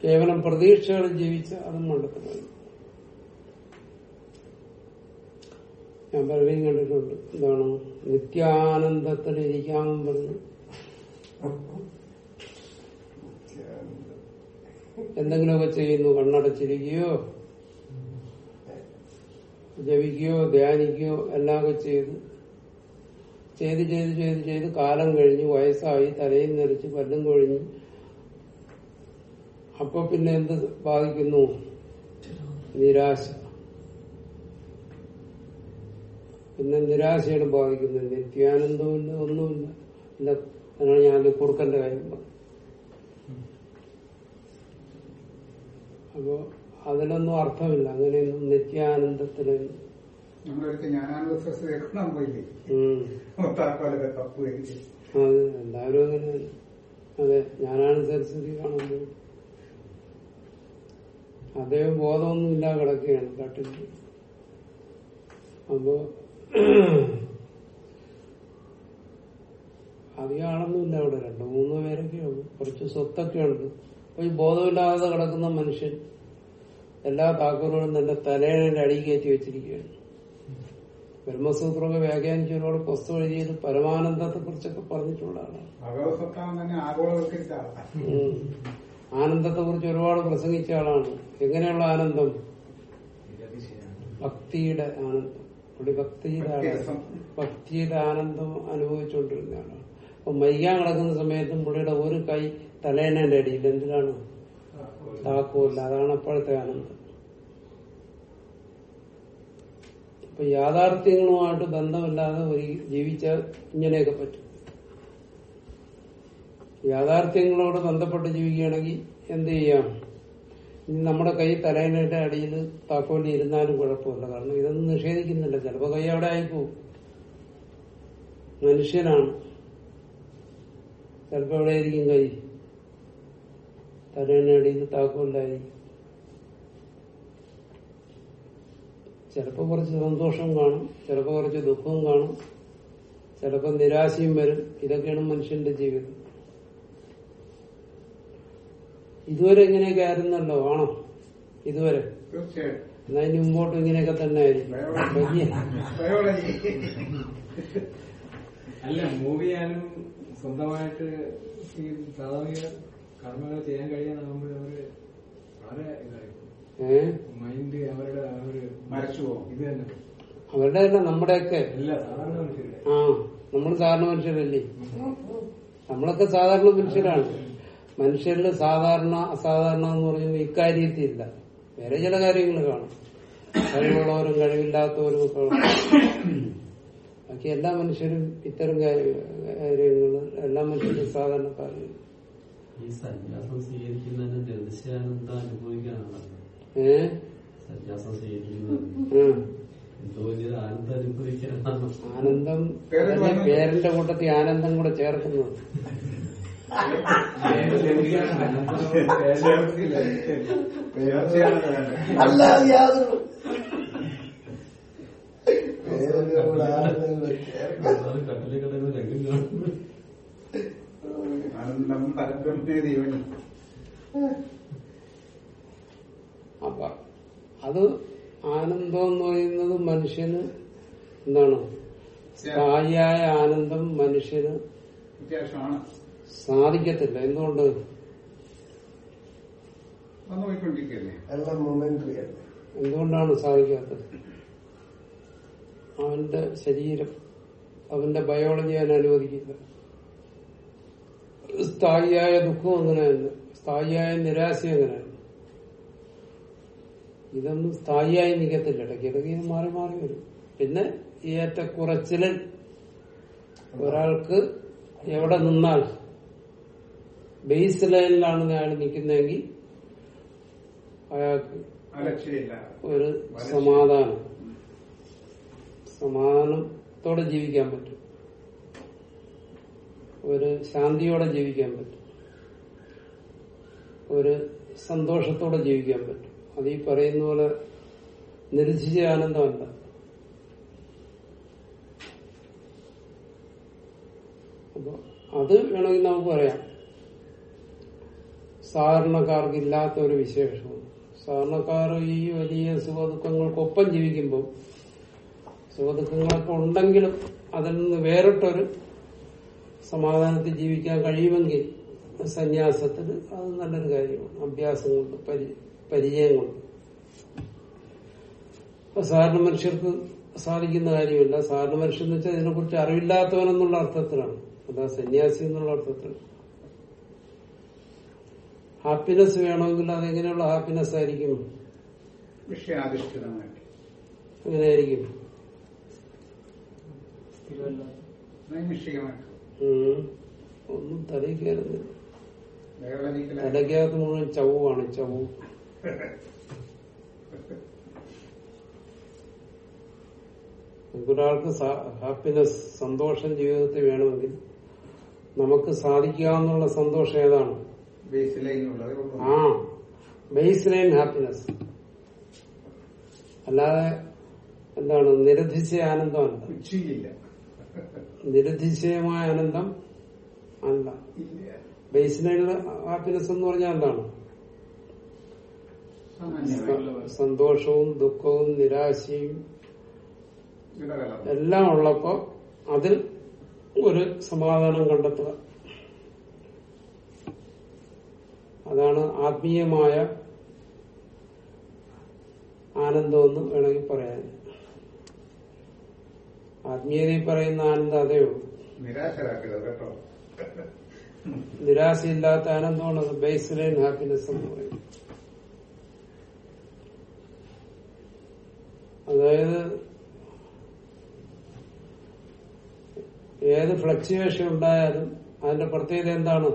കേവലം പ്രതീക്ഷകളിൽ ജീവിച്ച അതും മണ്ഡത്തിലോ ഞാൻ പലരെയും കണ്ടിട്ടുണ്ട്. എന്താണ്? നിത്യാനന്ദത്തിൽ ഇരിക്കാമെന്ന് പറഞ്ഞു എന്തെങ്കിലുമൊക്കെ ചെയ്യുന്നു കണ്ണടച്ചിരിക്കുകയോ ജപിക്കുകയോ ധ്യാനിക്കുകയോ എല്ലാമൊക്കെ ചെയ്ത്. ചെയ്ത് ചെയ്ത് ചെയ്ത് ചെയ്ത് കാലം കഴിഞ്ഞ് വയസ്സായി തലയും നിറച്ച് പല്ലും കൊഴിഞ്ഞ്. അപ്പൊ പിന്നെ എന്ത് ബാധിക്കുന്നു? നിരാശ. പിന്നെ നിരാശയാണ് ബാധിക്കുന്നത്. നിത്യാനന്ദമില്ല ഒന്നുമില്ല. ഇല്ല അതാണ് ഞാൻ കുറുക്കന്റെ കാര്യം പറഞ്ഞത് അപ്പോ അതിലൊന്നും അർത്ഥമില്ല. അങ്ങനെയൊന്നും നിത്യാനന്ദത്തിന് നമ്മളൊരിക്കൽ ജ്ഞാനാനന്ദ സരസ്വതി കാണാൻ പോയില്ലേ. താക്കോലൊക്കെ തപ്പു കഴിച്ച് അത് എല്ലാവരും അങ്ങനെ. അതെ ഞാനാണ് സരസ്വതി കാണുന്നത്. അദ്ദേഹം ബോധമൊന്നുമില്ല കിടക്കുകയാണ് കാട്ടിൽ. അപ്പോ അധികം ആളൊന്നുമില്ല അവിടെ. രണ്ടു മൂന്ന് പേരൊക്കെ കുറച്ച് സ്വത്തൊക്കെ ഉണ്ട് ഈ ബോധമില്ലാതെ കിടക്കുന്ന മനുഷ്യൻ എല്ലാ താക്കൂറുകളും തന്റെ തലയുടെ അടി കയറ്റി വെച്ചിരിക്കുകയാണ്. ബ്രഹ്മസൂത്രമൊക്കെ വ്യാഖ്യാനിച്ച് ഒരുപാട് പുസ്തകം എഴുതിയത് പരമാനന്ദത്തെ കുറിച്ചൊക്കെ പറഞ്ഞിട്ടുള്ളതാണ്. ആനന്ദത്തെ കുറിച്ച് ഒരുപാട് പ്രസംഗിച്ച ആളാണ്. എങ്ങനെയുള്ള ആനന്ദം? ഭക്തിയുടെ ആനന്ദം. ഇവിടെ ഭക്തിയുടെ. ഭക്തിയുടെ ആനന്ദം അനുഭവിച്ചുകൊണ്ടിരുന്ന ആളാണ്. അപ്പൊ മരിക്കാൻ കിടക്കുന്ന സമയത്തും പുള്ളിയുടെ ഒരു കൈ തലേണന്റെ അടിയിൽ എന്തിനാണ് താക്കോല്ല അതാണ് അപ്പോഴത്തെ ആനന്ദം. അപ്പൊ യാഥാർത്ഥ്യങ്ങളുമായിട്ട് ബന്ധമില്ലാതെ ഒരു ജീവിച്ച ഇങ്ങനെയൊക്കെ പറ്റും. യാഥാർത്ഥ്യങ്ങളോട് ബന്ധപ്പെട്ട് ജീവിക്കുകയാണെങ്കിൽ എന്ത് ചെയ്യാം? നമ്മുടെ കൈ തലേനയുടെ അടിയിൽ താക്കോലി ഇരുന്നാലും കുഴപ്പമില്ല. കാരണം ഇതൊന്നും നിഷേധിക്കുന്നില്ല. ചിലപ്പോ കൈ അവിടെ ആയിപ്പോവും. മനുഷ്യനാണ്. ചിലപ്പോ എവിടെ ആയിരിക്കും കൈ? തലേനടിയിൽ താക്കോലായിരിക്കും ചിലപ്പോ കുറച്ച് സന്തോഷം കാണും ചിലപ്പോ കുറച്ച് ദുഃഖവും കാണും ചിലപ്പോ നിരാശയും വരും. ഇതൊക്കെയാണ് മനുഷ്യന്റെ ജീവിതം. ഇതുവരെ ഇങ്ങനെയൊക്കെ ആയിരുന്നല്ലോ ആണോ? ഇതുവരെ. എന്നാ ഇനി മുമ്പോട്ടും ഇങ്ങനെയൊക്കെ തന്നെ ആയിരിക്കും. അല്ല മൂവിയാലും ചെയ്യാനും സ്വന്തമായിട്ട് കർമ്മങ്ങൾ ചെയ്യാൻ കഴിയാനാകുമ്പോൾ അവർ വളരെ മൈൻഡ് അവരുടെ അവർ മരച്ചു പോകും. ഇത് തന്നെ. അവരുടെ തന്നെ നമ്മുടെയൊക്കെ. ആ നമ്മൾ സാധാരണ മനുഷ്യരല്ലേ? നമ്മളൊക്കെ സാധാരണ മനുഷ്യരാണ്. മനുഷ്യരിൽ സാധാരണ അസാധാരണ എന്ന് പറയുമ്പോൾ ഇക്കാര്യത്തിൽ ഇല്ല വേറെ ചില കാര്യങ്ങൾ കാണും. കഴിവുള്ളവരും കഴിവില്ലാത്തവരും ഒക്കെ കാണും. ബാക്കി എല്ലാ മനുഷ്യരും ഇത്തരം കാര്യങ്ങൾ എല്ലാ മനുഷ്യരും സാധാരണക്കാരും ഈ സന്യാസം സ്വീകരിക്കുന്നതിന് നിർദ്ദേശാനന്ദ അനുഭവിക്കാനാണ് ഏ? സന്യാസം സ്വീകരിക്കുന്നത് ആനന്ദം അനുഭവിക്കാനാണ്. ആനന്ദം? പേരന്റെ കൂട്ടത്തിൽ ആനന്ദം കൂടെ ചേർക്കുന്നത് വേണ്ടത്. അല്ലാതെ യാതൊരു വേറെ കൂടെ ആനന്ദങ്ങൾ ചേർക്കാം. അതാണ് കട്ടിലെ കിടക്കുന്ന രംഗം കാണുന്നത് പരബ്രഹ്മേ അപ്പൊ അത് ആനന്ദം എന്ന് പറയുന്നത് മനുഷ്യന് എന്താണ്? സ്ഥായിയായ ആനന്ദം മനുഷ്യന് വ്യത്യാസമാണ് സാധിക്കത്തില്ല. എന്തുകൊണ്ട്? എന്തുകൊണ്ടാണ് സാധിക്കാത്തത്? അവന്റെ ശരീരം അവന്റെ ബയോളജി അവനുവദിക്കില്ല അനുവദിക്കില്ല. സ്ഥായിയായ ദുഃഖം അങ്ങനെയല്ല സ്ഥായിയായ നിരാശ അങ്ങനെയല്ല ഇതൊന്നും സ്ഥായിയായി നിൽക്കത്തില്ല ഇടയ്ക്ക് ഇടയ്ക്ക് ഇത് മാറി മാറി വരും. പിന്നെ ഈ ഏറ്റക്കുറച്ചിലിൽ ഒരാൾക്ക് എവിടെ നിന്നാൽ ബേസ് ലൈനിലാണ് അയാൾ നിൽക്കുന്നതെങ്കിൽ അയാൾക്ക് ഒരു സമാധാനം. സമാധാനത്തോടെ ജീവിക്കാൻ പറ്റും. ഒരു ശാന്തിയോടെ ജീവിക്കാൻ പറ്റും. ഒരു സന്തോഷത്തോടെ ജീവിക്കാൻ പറ്റും. അത് ഈ പറയുന്ന പോലെ നിരസിച്ച ആനന്ദമല്ല. അപ്പൊ അത് വേണമെങ്കിൽ നമുക്ക് പറയാം. സാധാരണക്കാർക്ക് ഇല്ലാത്ത ഒരു വിശേഷമാണ്. സാധാരണക്കാർ ഈ വലിയ സുഖദുഃഖങ്ങൾക്കൊപ്പം ജീവിക്കുമ്പോൾ സുഖദുഃഖങ്ങളൊക്കെ ഉണ്ടെങ്കിലും അതിൽ നിന്ന് വേറിട്ടൊരു സമാധാനത്തിൽ ജീവിക്കാൻ കഴിയുമെങ്കിൽ സന്യാസത്തിന് അത് നല്ലൊരു കാര്യമാണ്. അഭ്യാസം കൊണ്ട് പരിചയം കൊണ്ട്. സാധാരണ മനുഷ്യർക്ക് സാധിക്കുന്ന കാര്യമില്ല. സാധാരണ മനുഷ്യൻ എന്ന് വെച്ചാൽ ഇതിനെക്കുറിച്ച് അറിവില്ലാത്തവനെന്നുള്ള അർത്ഥത്തിലാണ്. അതാ സന്യാസി എന്നുള്ള അർത്ഥത്തിൽ ഹാപ്പിനെസ് വേണമെങ്കിൽ അതെങ്ങനെയുള്ള ഹാപ്പിനെസ് ആയിരിക്കും? വിഷയാധിഷ്ഠിതമായിട്ട്. എങ്ങനെയായിരിക്കും? നൈമിഷികമായിട്ട്. ഉം. ഒന്നും തലയിൽ കയറുന്നില്ല തലയ്ക്കകത്ത് മുഴുവൻ ചവുവാണ് ചവു ഒരാൾക്ക് ഹാപ്പിനെസ് സന്തോഷം ജീവിതത്തിൽ വേണമെങ്കിൽ നമുക്ക് സാധിക്കാവുന്ന സന്തോഷം ഏതാണ്? ആ ബേസ് ലൈൻ ഹാപ്പിനെസ് അല്ലാതെ എന്താണ് നിരധിച്ച ആനന്ദമല്ല നിരധിശയമായ ആനന്ദം അല്ല. ഇല്ല. ബേസ് ലൈൻ ഹാപ്പിനെസ് എന്ന് പറഞ്ഞാൽ എന്താണ്? സന്തോഷവും ദുഃഖവും നിരാശയും എല്ലാം ഉള്ളപ്പോ അതിൽ ഒരു സമാധാനം കണ്ടെത്തുക. അതാണ് ആത്മീയമായ ആനന്ദമെന്ന് വേണമെങ്കിൽ പറയാൻ. ആത്മീയതയിൽ പറയുന്ന ആനന്ദം അതേ ഉള്ളൂ. നിരാശരാക്കരുത് കേട്ടോ. നിരാശയില്ലാത്ത ആനന്ദമാണ് ബേസ് ലൈൻ ഹാപ്പിനെസ് എന്ന് പറയും അതായത് ഏത് ഫ്ലക്ച്വേഷൻ ഉണ്ടായാലും അതിന്റെ പ്രത്യേകത എന്താണ്?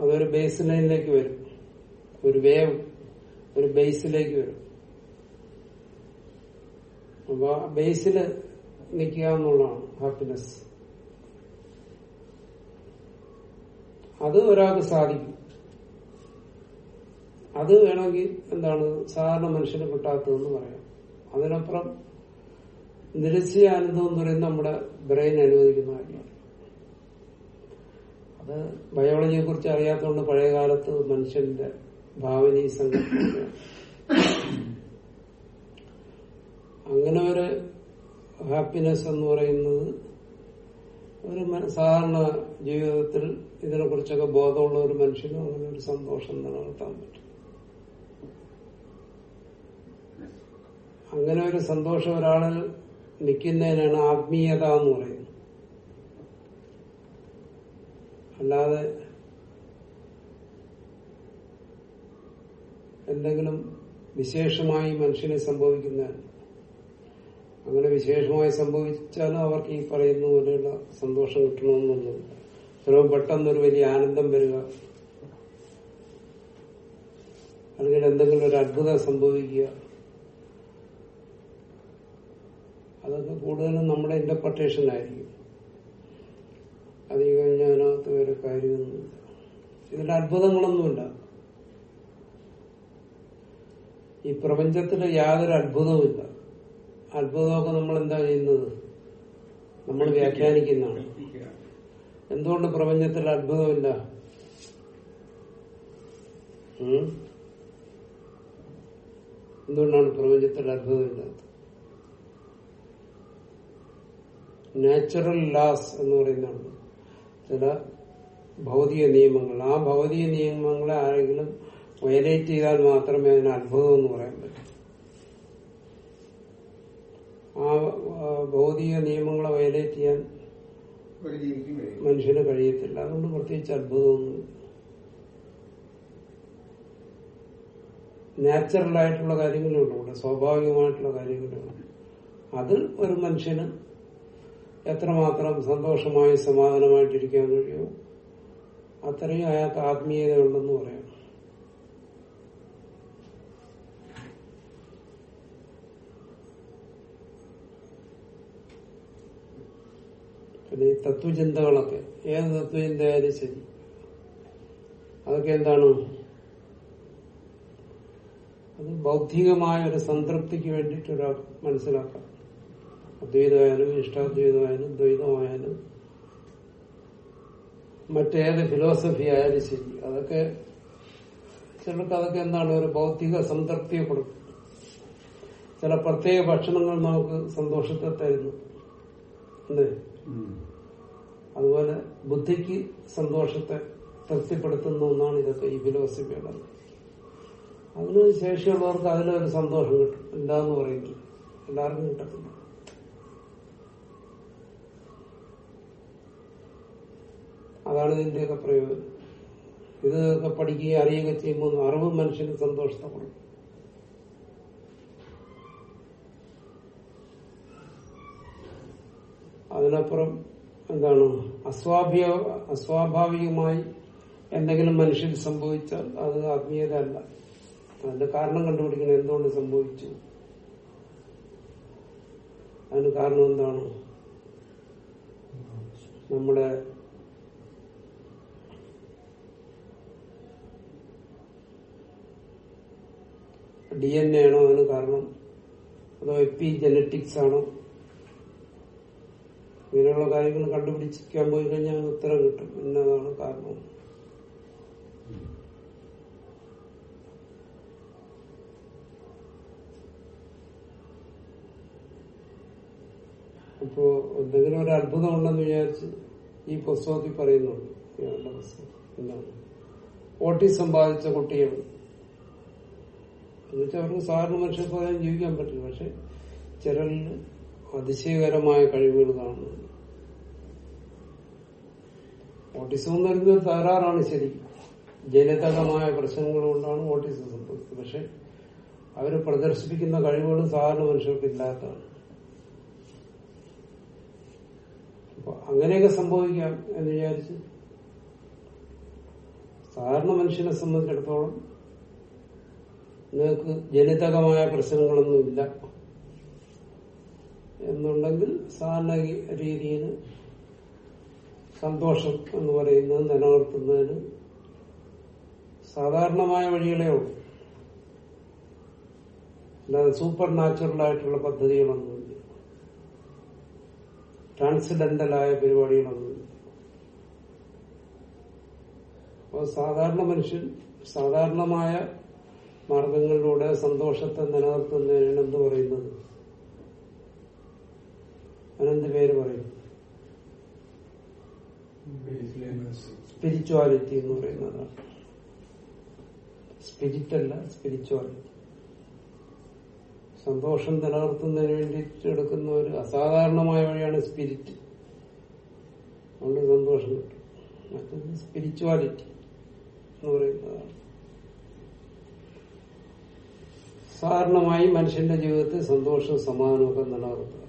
അതൊരു ബേസ് ലൈനിലേക്ക് വരും. ഒരു വേവ് ഒരു ബേസിലേക്ക് വരും. അപ്പൊ ആ ബേസിൽ നിൽക്കുക എന്നുള്ളതാണ് ഹാപ്പിനെസ് അത് ഒരാൾക്ക് സാധിക്കും. അത് വേണമെങ്കിൽ എന്താണ് സാധാരണ മനുഷ്യന് കിട്ടാത്തതെന്ന് പറയാം. അതിനപ്പുറം നിരസിയ ആനന്ദം എന്ന് പറയുന്നത് നമ്മുടെ ബ്രെയിൻ അനുവദിക്കുന്ന കാര്യമാണ്. അത് ബയോളജിയെ കുറിച്ച് അറിയാത്തതുകൊണ്ട് പഴയ കാലത്ത് മനുഷ്യന്റെ ഭാവനീ സങ്കല്പം അങ്ങനെ ഒരു ഹാപ്പിനെസ് എന്ന് പറയുന്നത് ഒരു സാധാരണ ജീവിതത്തിൽ ഇതിനെ കുറിച്ചൊക്കെ ബോധമുള്ള ഒരു മനുഷ്യനും അങ്ങനെ ഒരു സന്തോഷം നിലനിർത്താൻ പറ്റും. അങ്ങനെ ഒരു സന്തോഷം ഒരാളിൽ നിൽക്കുന്നതിനാണ് ആത്മീയത എന്ന് പറയുന്നത്. അല്ലാതെ എന്തെങ്കിലും വിശേഷമായി മനുഷ്യനെ സംഭവിക്കുന്നതല്ല. അങ്ങനെ വിശേഷമായി സംഭവിച്ചാലും അവർക്ക് ഈ പറയുന്ന പോലെയുള്ള സന്തോഷം കിട്ടണമെന്നുള്ളത്. ചിലപ്പോൾ പെട്ടെന്നൊരു വലിയ ആനന്ദം വരിക. അല്ലെങ്കിൽ എന്തെങ്കിലും ഒരു അത്ഭുതം സംഭവിക്കുക. അതൊക്കെ കൂടുതലും നമ്മുടെ ഇന്റർപ്രട്ടേഷൻ ആയിരിക്കും. അത് ഈ കഴിഞ്ഞ അതിനകത്ത് വേറെ കാര്യമൊന്നുമില്ല. ഇതിൽ അത്ഭുതങ്ങളൊന്നുമില്ല. ഈ പ്രപഞ്ചത്തിന്റെ യാതൊരു അത്ഭുതവുമില്ല. അത്ഭുതമൊക്കെ നമ്മൾ എന്താ ചെയ്യുന്നത്? നമ്മൾ വ്യാഖ്യാനിക്കുന്നതാണ്. എന്തുകൊണ്ട് പ്രപഞ്ചത്തിൽ അത്ഭുതമില്ല? എന്തുകൊണ്ടാണ് പ്രപഞ്ചത്തിൽ അത്ഭുതമില്ലാത്തത്? നാച്ചുറൽ ലാസ് എന്ന് പറയുന്നതാണ്. ചില ഭൗതിക നിയമങ്ങൾ. ആ ഭൗതിക നിയമങ്ങളെ ആരെങ്കിലും വയലേറ്റ് ചെയ്താൽ മാത്രമേ അതിന് അത്ഭുതം എന്ന് പറയാൻ പറ്റൂ. ആ ഭൗതിക നിയമങ്ങളെ വയലേറ്റ് ചെയ്യാൻ മനുഷ്യന് കഴിയത്തില്ല. അതുകൊണ്ട് പ്രത്യേകിച്ച് അത്ഭുതമൊന്നും നാച്ചുറൽ ആയിട്ടുള്ള കാര്യങ്ങളേ ഉള്ളൂ ഇവിടെ. സ്വാഭാവികമായിട്ടുള്ള കാര്യങ്ങളേ ഉള്ളൂ അതിൽ ഒരു മനുഷ്യന് എത്രമാത്രം സന്തോഷമായി സമാധാനമായിട്ടിരിക്കാൻ കഴിയുമോ അത്രയും അയാൾക്ക് ആത്മീയത ഉണ്ടെന്ന് പറയാം. പിന്നെ ഈ തത്വചിന്തകളൊക്കെ. ഏത് തത്വചിന്തയായാലും ശരി. അതൊക്കെ എന്താണ്? അത് ബൗദ്ധികമായ ഒരു സംതൃപ്തിക്ക് വേണ്ടിയിട്ട് ഒരാൾ മനസ്സിലാക്കാം. അദ്വൈതമായാലും ഇഷ്ടാദ്വൈതമായാലും ദ്വൈതമായാലും മറ്റേത് ഫിലോസഫി ആയാലും ശരി. അതൊക്കെ ചിലർക്ക് അതൊക്കെ എന്താണ്? ഒരു ബൗദ്ധിക സംതൃപ്തിയെ കൊടുക്കും. ചില പ്രത്യേക ഭക്ഷണങ്ങൾ നമുക്ക് സന്തോഷത്തെ തരുന്നു. അല്ലേ? അതുപോലെ ബുദ്ധിക്ക് സന്തോഷത്തെ തൃപ്തിപ്പെടുത്തുന്ന ഒന്നാണ് ഇതൊക്കെ ഈ ഫിലോസഫിയുള്ളത്. അതിന് ശേഷിയുള്ളവർക്ക് അതിലൊരു സന്തോഷം കിട്ടും. എന്താന്ന് പറയുന്നത്? എല്ലാവർക്കും കിട്ടത്തില്ല. അതാണ് ഇതിന്റെയൊക്കെ പ്രയോജനം. ഇതൊക്കെ പഠിക്കുകയും അറിയുകയും ചെയ്യുമ്പോൾ അറിവ് മനുഷ്യന് സന്തോഷത്തെ കൊടുക്കും. അതിനപ്പുറം എന്താണ് അസ്വാഭ്യ അസ്വാഭാവികമായി എന്തെങ്കിലും മനുഷ്യൻ സംഭവിച്ചാൽ അത് ആത്മീയത അല്ല അതിന്റെ കാരണം കണ്ടുപിടിക്കണം എന്തുകൊണ്ട് സംഭവിച്ചു? അതിന് കാരണം എന്താണ്? നമ്മുടെ ഡി എൻ എ ആണോ അതിന് കാരണം? അതോ എപ്പി ജനറ്റിക്സ് ആണോ ഇങ്ങനെയുള്ള കാര്യങ്ങൾ കണ്ടുപിടിക്കാൻ പോയി കഴിഞ്ഞാൽ ഉത്തരം കിട്ടും. എന്നതാണ് കാരണം. അപ്പോ എന്തെങ്കിലും ഒരു അത്ഭുതം ഉണ്ടെന്ന് വിചാരിച്ച് ഈ പുസ്തകത്തിൽ പറയുന്നുണ്ട്. ഇയാളുടെ പുസ്തകം. എന്താണ്? എന്നുവെച്ചാൽ അവർക്ക് സാധാരണ സ്വാധീനം ജീവിക്കാൻ പറ്റില്ല. പക്ഷെ ചിലരിൽ അതിശയകരമായ കഴിവുകൾ കാണുന്നുണ്ട്. ഓട്ടിസം എന്ന് പറയുന്നത് തകരാറാണ് ശരി. ജനിതകമായ പ്രശ്നങ്ങൾ കൊണ്ടാണ് ഓട്ടിസം സംഭവിക്കുന്നത് പക്ഷെ അവർ പ്രദർശിപ്പിക്കുന്ന കഴിവുകളും സാധാരണ മനുഷ്യർക്ക് ഇല്ലാത്തതാണ്. അപ്പൊ അങ്ങനെയൊക്കെ സംഭവിക്കാം എന്ന് വിചാരിച്ച് സാധാരണ മനുഷ്യനെ സംബന്ധിച്ചിടത്തോളം നിങ്ങൾക്ക് ജനിതകമായ പ്രശ്നങ്ങളൊന്നുമില്ല എന്നുണ്ടെങ്കിൽ സാധാരണ രീതിയിൽ സന്തോഷം എന്ന് പറയുന്നത് നിലനിർത്തുന്നതിന് സാധാരണമായ വഴികളേ ഉള്ളൂ. അല്ലാതെ സൂപ്പർ നാച്ചുറൽ ആയിട്ടുള്ള പദ്ധതികളൊന്നുമില്ല. ട്രാൻസിഡന്റലായ പരിപാടികളൊന്നുമില്ല. അപ്പോൾ സാധാരണ മനുഷ്യൻ സാധാരണമായ മാർഗങ്ങളിലൂടെ സന്തോഷത്തെ നിലനിർത്തുന്നതിനാണ് എന്ത് പറയുന്നത്? അതിനെന്ത് പേര് പറയും? സ്പിരിച്വാലിറ്റി എന്ന് പറയുന്നതാണ് സ്പിരിറ്റ് അല്ല സ്പിരിച്വാലിറ്റി സന്തോഷം നിലനിർത്തുന്നതിന് വേണ്ടിയിട്ട് എടുക്കുന്ന ഒരു അസാധാരണമായ വഴിയാണ് സ്പിരിറ്റ് അതുകൊണ്ട് സന്തോഷം കിട്ടും. മറ്റൊന്ന് സ്പിരിച്വാലിറ്റി എന്ന് പറയുന്നതാണ് സാധാരണമായി മനുഷ്യന്റെ ജീവിതത്തിൽ സന്തോഷവും സമാധാനമൊക്കെ നിലനിർത്തുക.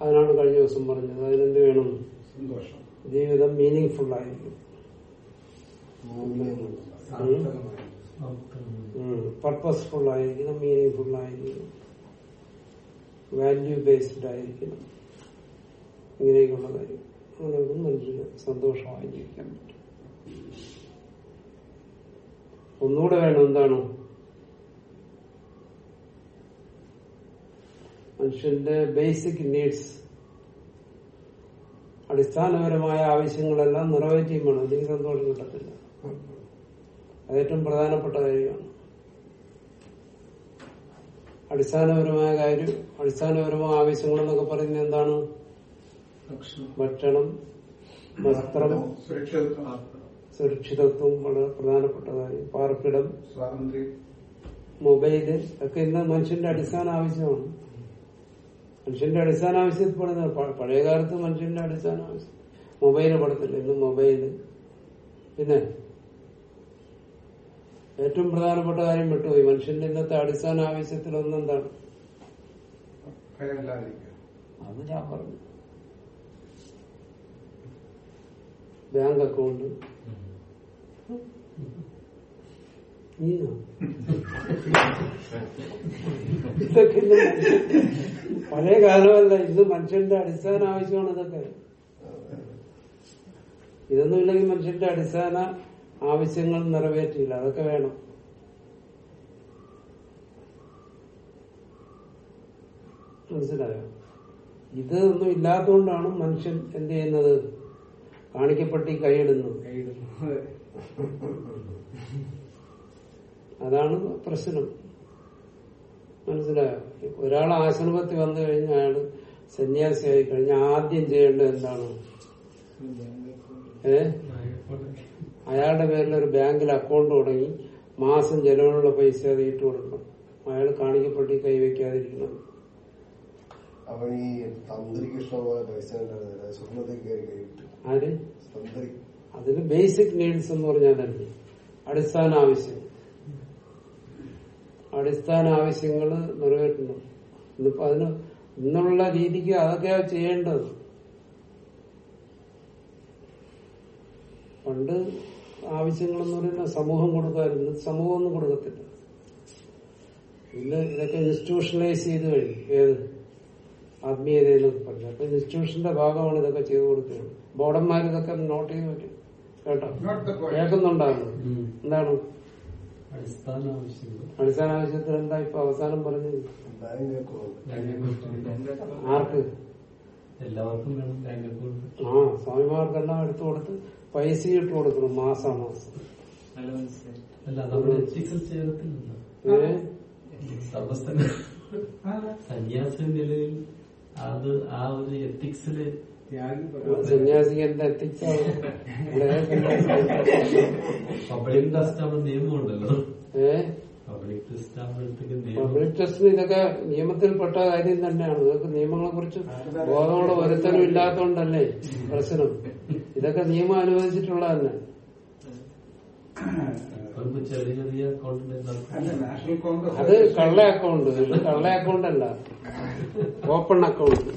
അതിനാണ് കഴിഞ്ഞ ദിവസം പറഞ്ഞത്. അതിനെന്ത് വേണം? സന്തോഷം. ജീവിതം മീനിങ് ഫുൾ ആയിരിക്കും പർപ്പസ്ഫുൾ ആയിരിക്കണം മീനിങ് ഫുൾ ആയിരിക്കണം വാല്യൂ ബേസ്ഡ് ആയിരിക്കണം. ഇങ്ങനെയൊക്കെയുള്ള കാര്യം അങ്ങനെയൊക്കെ മനുഷ്യന് സന്തോഷമായി ജീവിക്കാൻ പറ്റും. ഒന്നുകൂടെ വേണം. എന്താണ്? മനുഷ്യന്റെ ബേസിക് നീഡ്സ് അടിസ്ഥാനപരമായ ആവശ്യങ്ങളെല്ലാം നിറവേറ്റിയും വേണം. അല്ലെങ്കിൽ സന്തോഷം കിട്ടത്തില്ല. അത് ഏറ്റവും പ്രധാനപ്പെട്ട കാര്യമാണ്. അടിസ്ഥാനപരമായ കാര്യം അടിസ്ഥാനപരമായ ആവശ്യങ്ങൾ എന്നൊക്കെ പറയുന്നത് എന്താണ്? ഭക്ഷണം. വസ്ത്രം സുരക്ഷിതത്വം സുരക്ഷിതത്വം വളരെ പ്രധാനപ്പെട്ട കാര്യം. പാർപ്പിടം സ്വാതന്ത്ര്യം. മൊബൈൽ ഒക്കെ ഇന്ന് മനുഷ്യന്റെ അടിസ്ഥാന ആവശ്യമാണ്. മനുഷ്യന്റെ അടിസ്ഥാന ആവശ്യത്തിൽ പെടുന്നത് പഴയകാലത്ത് പഴയ കാലത്ത് മനുഷ്യന്റെ അടിസ്ഥാന ആവശ്യം മൊബൈൽ പെടത്തില്ല ഇന്ന് മൊബൈൽ പിന്നെ ഏറ്റവും പ്രധാനപ്പെട്ട കാര്യം വിട്ടുപോയി. മനുഷ്യന്റെ ഇന്നത്തെ അടിസ്ഥാന ആവശ്യത്തിൽ ഒന്നെന്താണ് അത് ഞാൻ പറഞ്ഞു. Bank account. ഇതൊക്കെ പഴയ കാലമല്ല ഇത് മനുഷ്യന്റെ അടിസ്ഥാന ആവശ്യമാണ് ഇതൊക്കെ ഇതൊന്നും ഇല്ലെങ്കിൽ മനുഷ്യന്റെ അടിസ്ഥാന ആവശ്യങ്ങൾ നിറവേറ്റില്ല അതൊക്കെ വേണം. മനസിലായോ ഇത് ഒന്നും ഇല്ലാത്തതുകൊണ്ടാണ് മനുഷ്യൻ എന്ത് ചെയ്യുന്നത്? കാണിക്കപ്പെട്ടി കൈയിടുന്നത് അതാണ് പ്രശ്നം. മനസ്സിലായോ? ഒരാൾ ആശ്രമത്തിൽ വന്നു കഴിഞ്ഞാൽ സന്യാസിയായി കഴിഞ്ഞാൽ ആദ്യം ചെയ്യേണ്ടത് എന്താണ്? ഏ? അയാളുടെ പേരിൽ ഒരു ബാങ്കിൽ അക്കൗണ്ട് തുടങ്ങി മാസം ചെലവിനുള്ള പൈസ അത് ഇട്ട് കൊടുക്കണം. അയാൾ കാണിക്കപ്പെട്ടി കൈവയ്ക്കാതിരിക്കണം അവൻ ഈ പൈസ ആര്? തന്ത്രി. അതിന് ബേസിക് നീഡ്സ് എന്ന് പറഞ്ഞാൽ തന്നെ. അടിസ്ഥാന ആവശ്യം. അടിസ്ഥാന ആവശ്യങ്ങൾ നിറവേറ്റുന്നു. ഇന്നിപ്പോ അതിന് ഇന്നുള്ള രീതിക്ക് അതൊക്കെയാ ചെയ്യേണ്ടത്. പണ്ട് ആവശ്യങ്ങളെന്ന് പറയുന്ന സമൂഹം കൊടുക്കാറുണ്ട് സമൂഹം ഒന്നും കൊടുക്കത്തില്ല. ഇന്ന് ഇതൊക്കെ ഇൻസ്റ്റിറ്റ്യൂഷണലൈസ് ചെയ്ത് കഴിഞ്ഞു. ഏത്? ആത്മീയത എന്നൊക്കെ പറഞ്ഞു അപ്പൊ ഇൻസ്റ്റിറ്റ്യൂഷന്റെ ഭാഗമാണ് ഇതൊക്കെ ചെയ്തു കൊടുക്കുന്നത് ബോർഡന്മാർ ഇതൊക്കെ നോട്ട് ചെയ്ത് പറ്റും കേട്ടോ? Not the point. കേൾക്കുന്നുണ്ടാകുന്നു എന്താണ്? അടിസ്ഥാന ആവശ്യങ്ങൾ അടിസ്ഥാന ആവശ്യത്തിൽ എന്താ ഇപ്പൊ അവസാനം പറഞ്ഞത്? ആർക്ക്? എല്ലാവർക്കും വേണം ബാങ്ക് അക്കൗണ്ട് ആ സ്വാമിമാർക്കെല്ലാം എടുത്തു കൊടുത്ത് പൈസ ഇട്ട് കൊടുക്കണം മാസാ മാസം. അല്ല നമ്മുടെ എത്തിക്സിൽ ചേരത്തില്ലല്ലോ ഏ? സർവസ്ഥന സന്യാസ നിലയിൽ അത് ആ ഒരു എത്തിക്സിൽ സന്യാസിക്ക് എന്താ പെട്ട പബ്ലിക് നിയമമുണ്ടല്ലോ പബ്ലിക് ഇതൊക്കെ നിയമത്തിൽപ്പെട്ട കാര്യം തന്നെയാണ്. ഇതൊക്കെ നിയമങ്ങളെ കുറിച്ച് ബോധമുള്ള ഒരുത്തരം ഇല്ലാത്തോണ്ടല്ലേ പ്രശ്നം. ഇതൊക്കെ നിയമം അനുവദിച്ചിട്ടുള്ള തന്നെ അത് കള്ള അക്കൗണ്ട് കള്ള അക്കൗണ്ട് അല്ല ഓപ്പൺ അക്കൗണ്ട്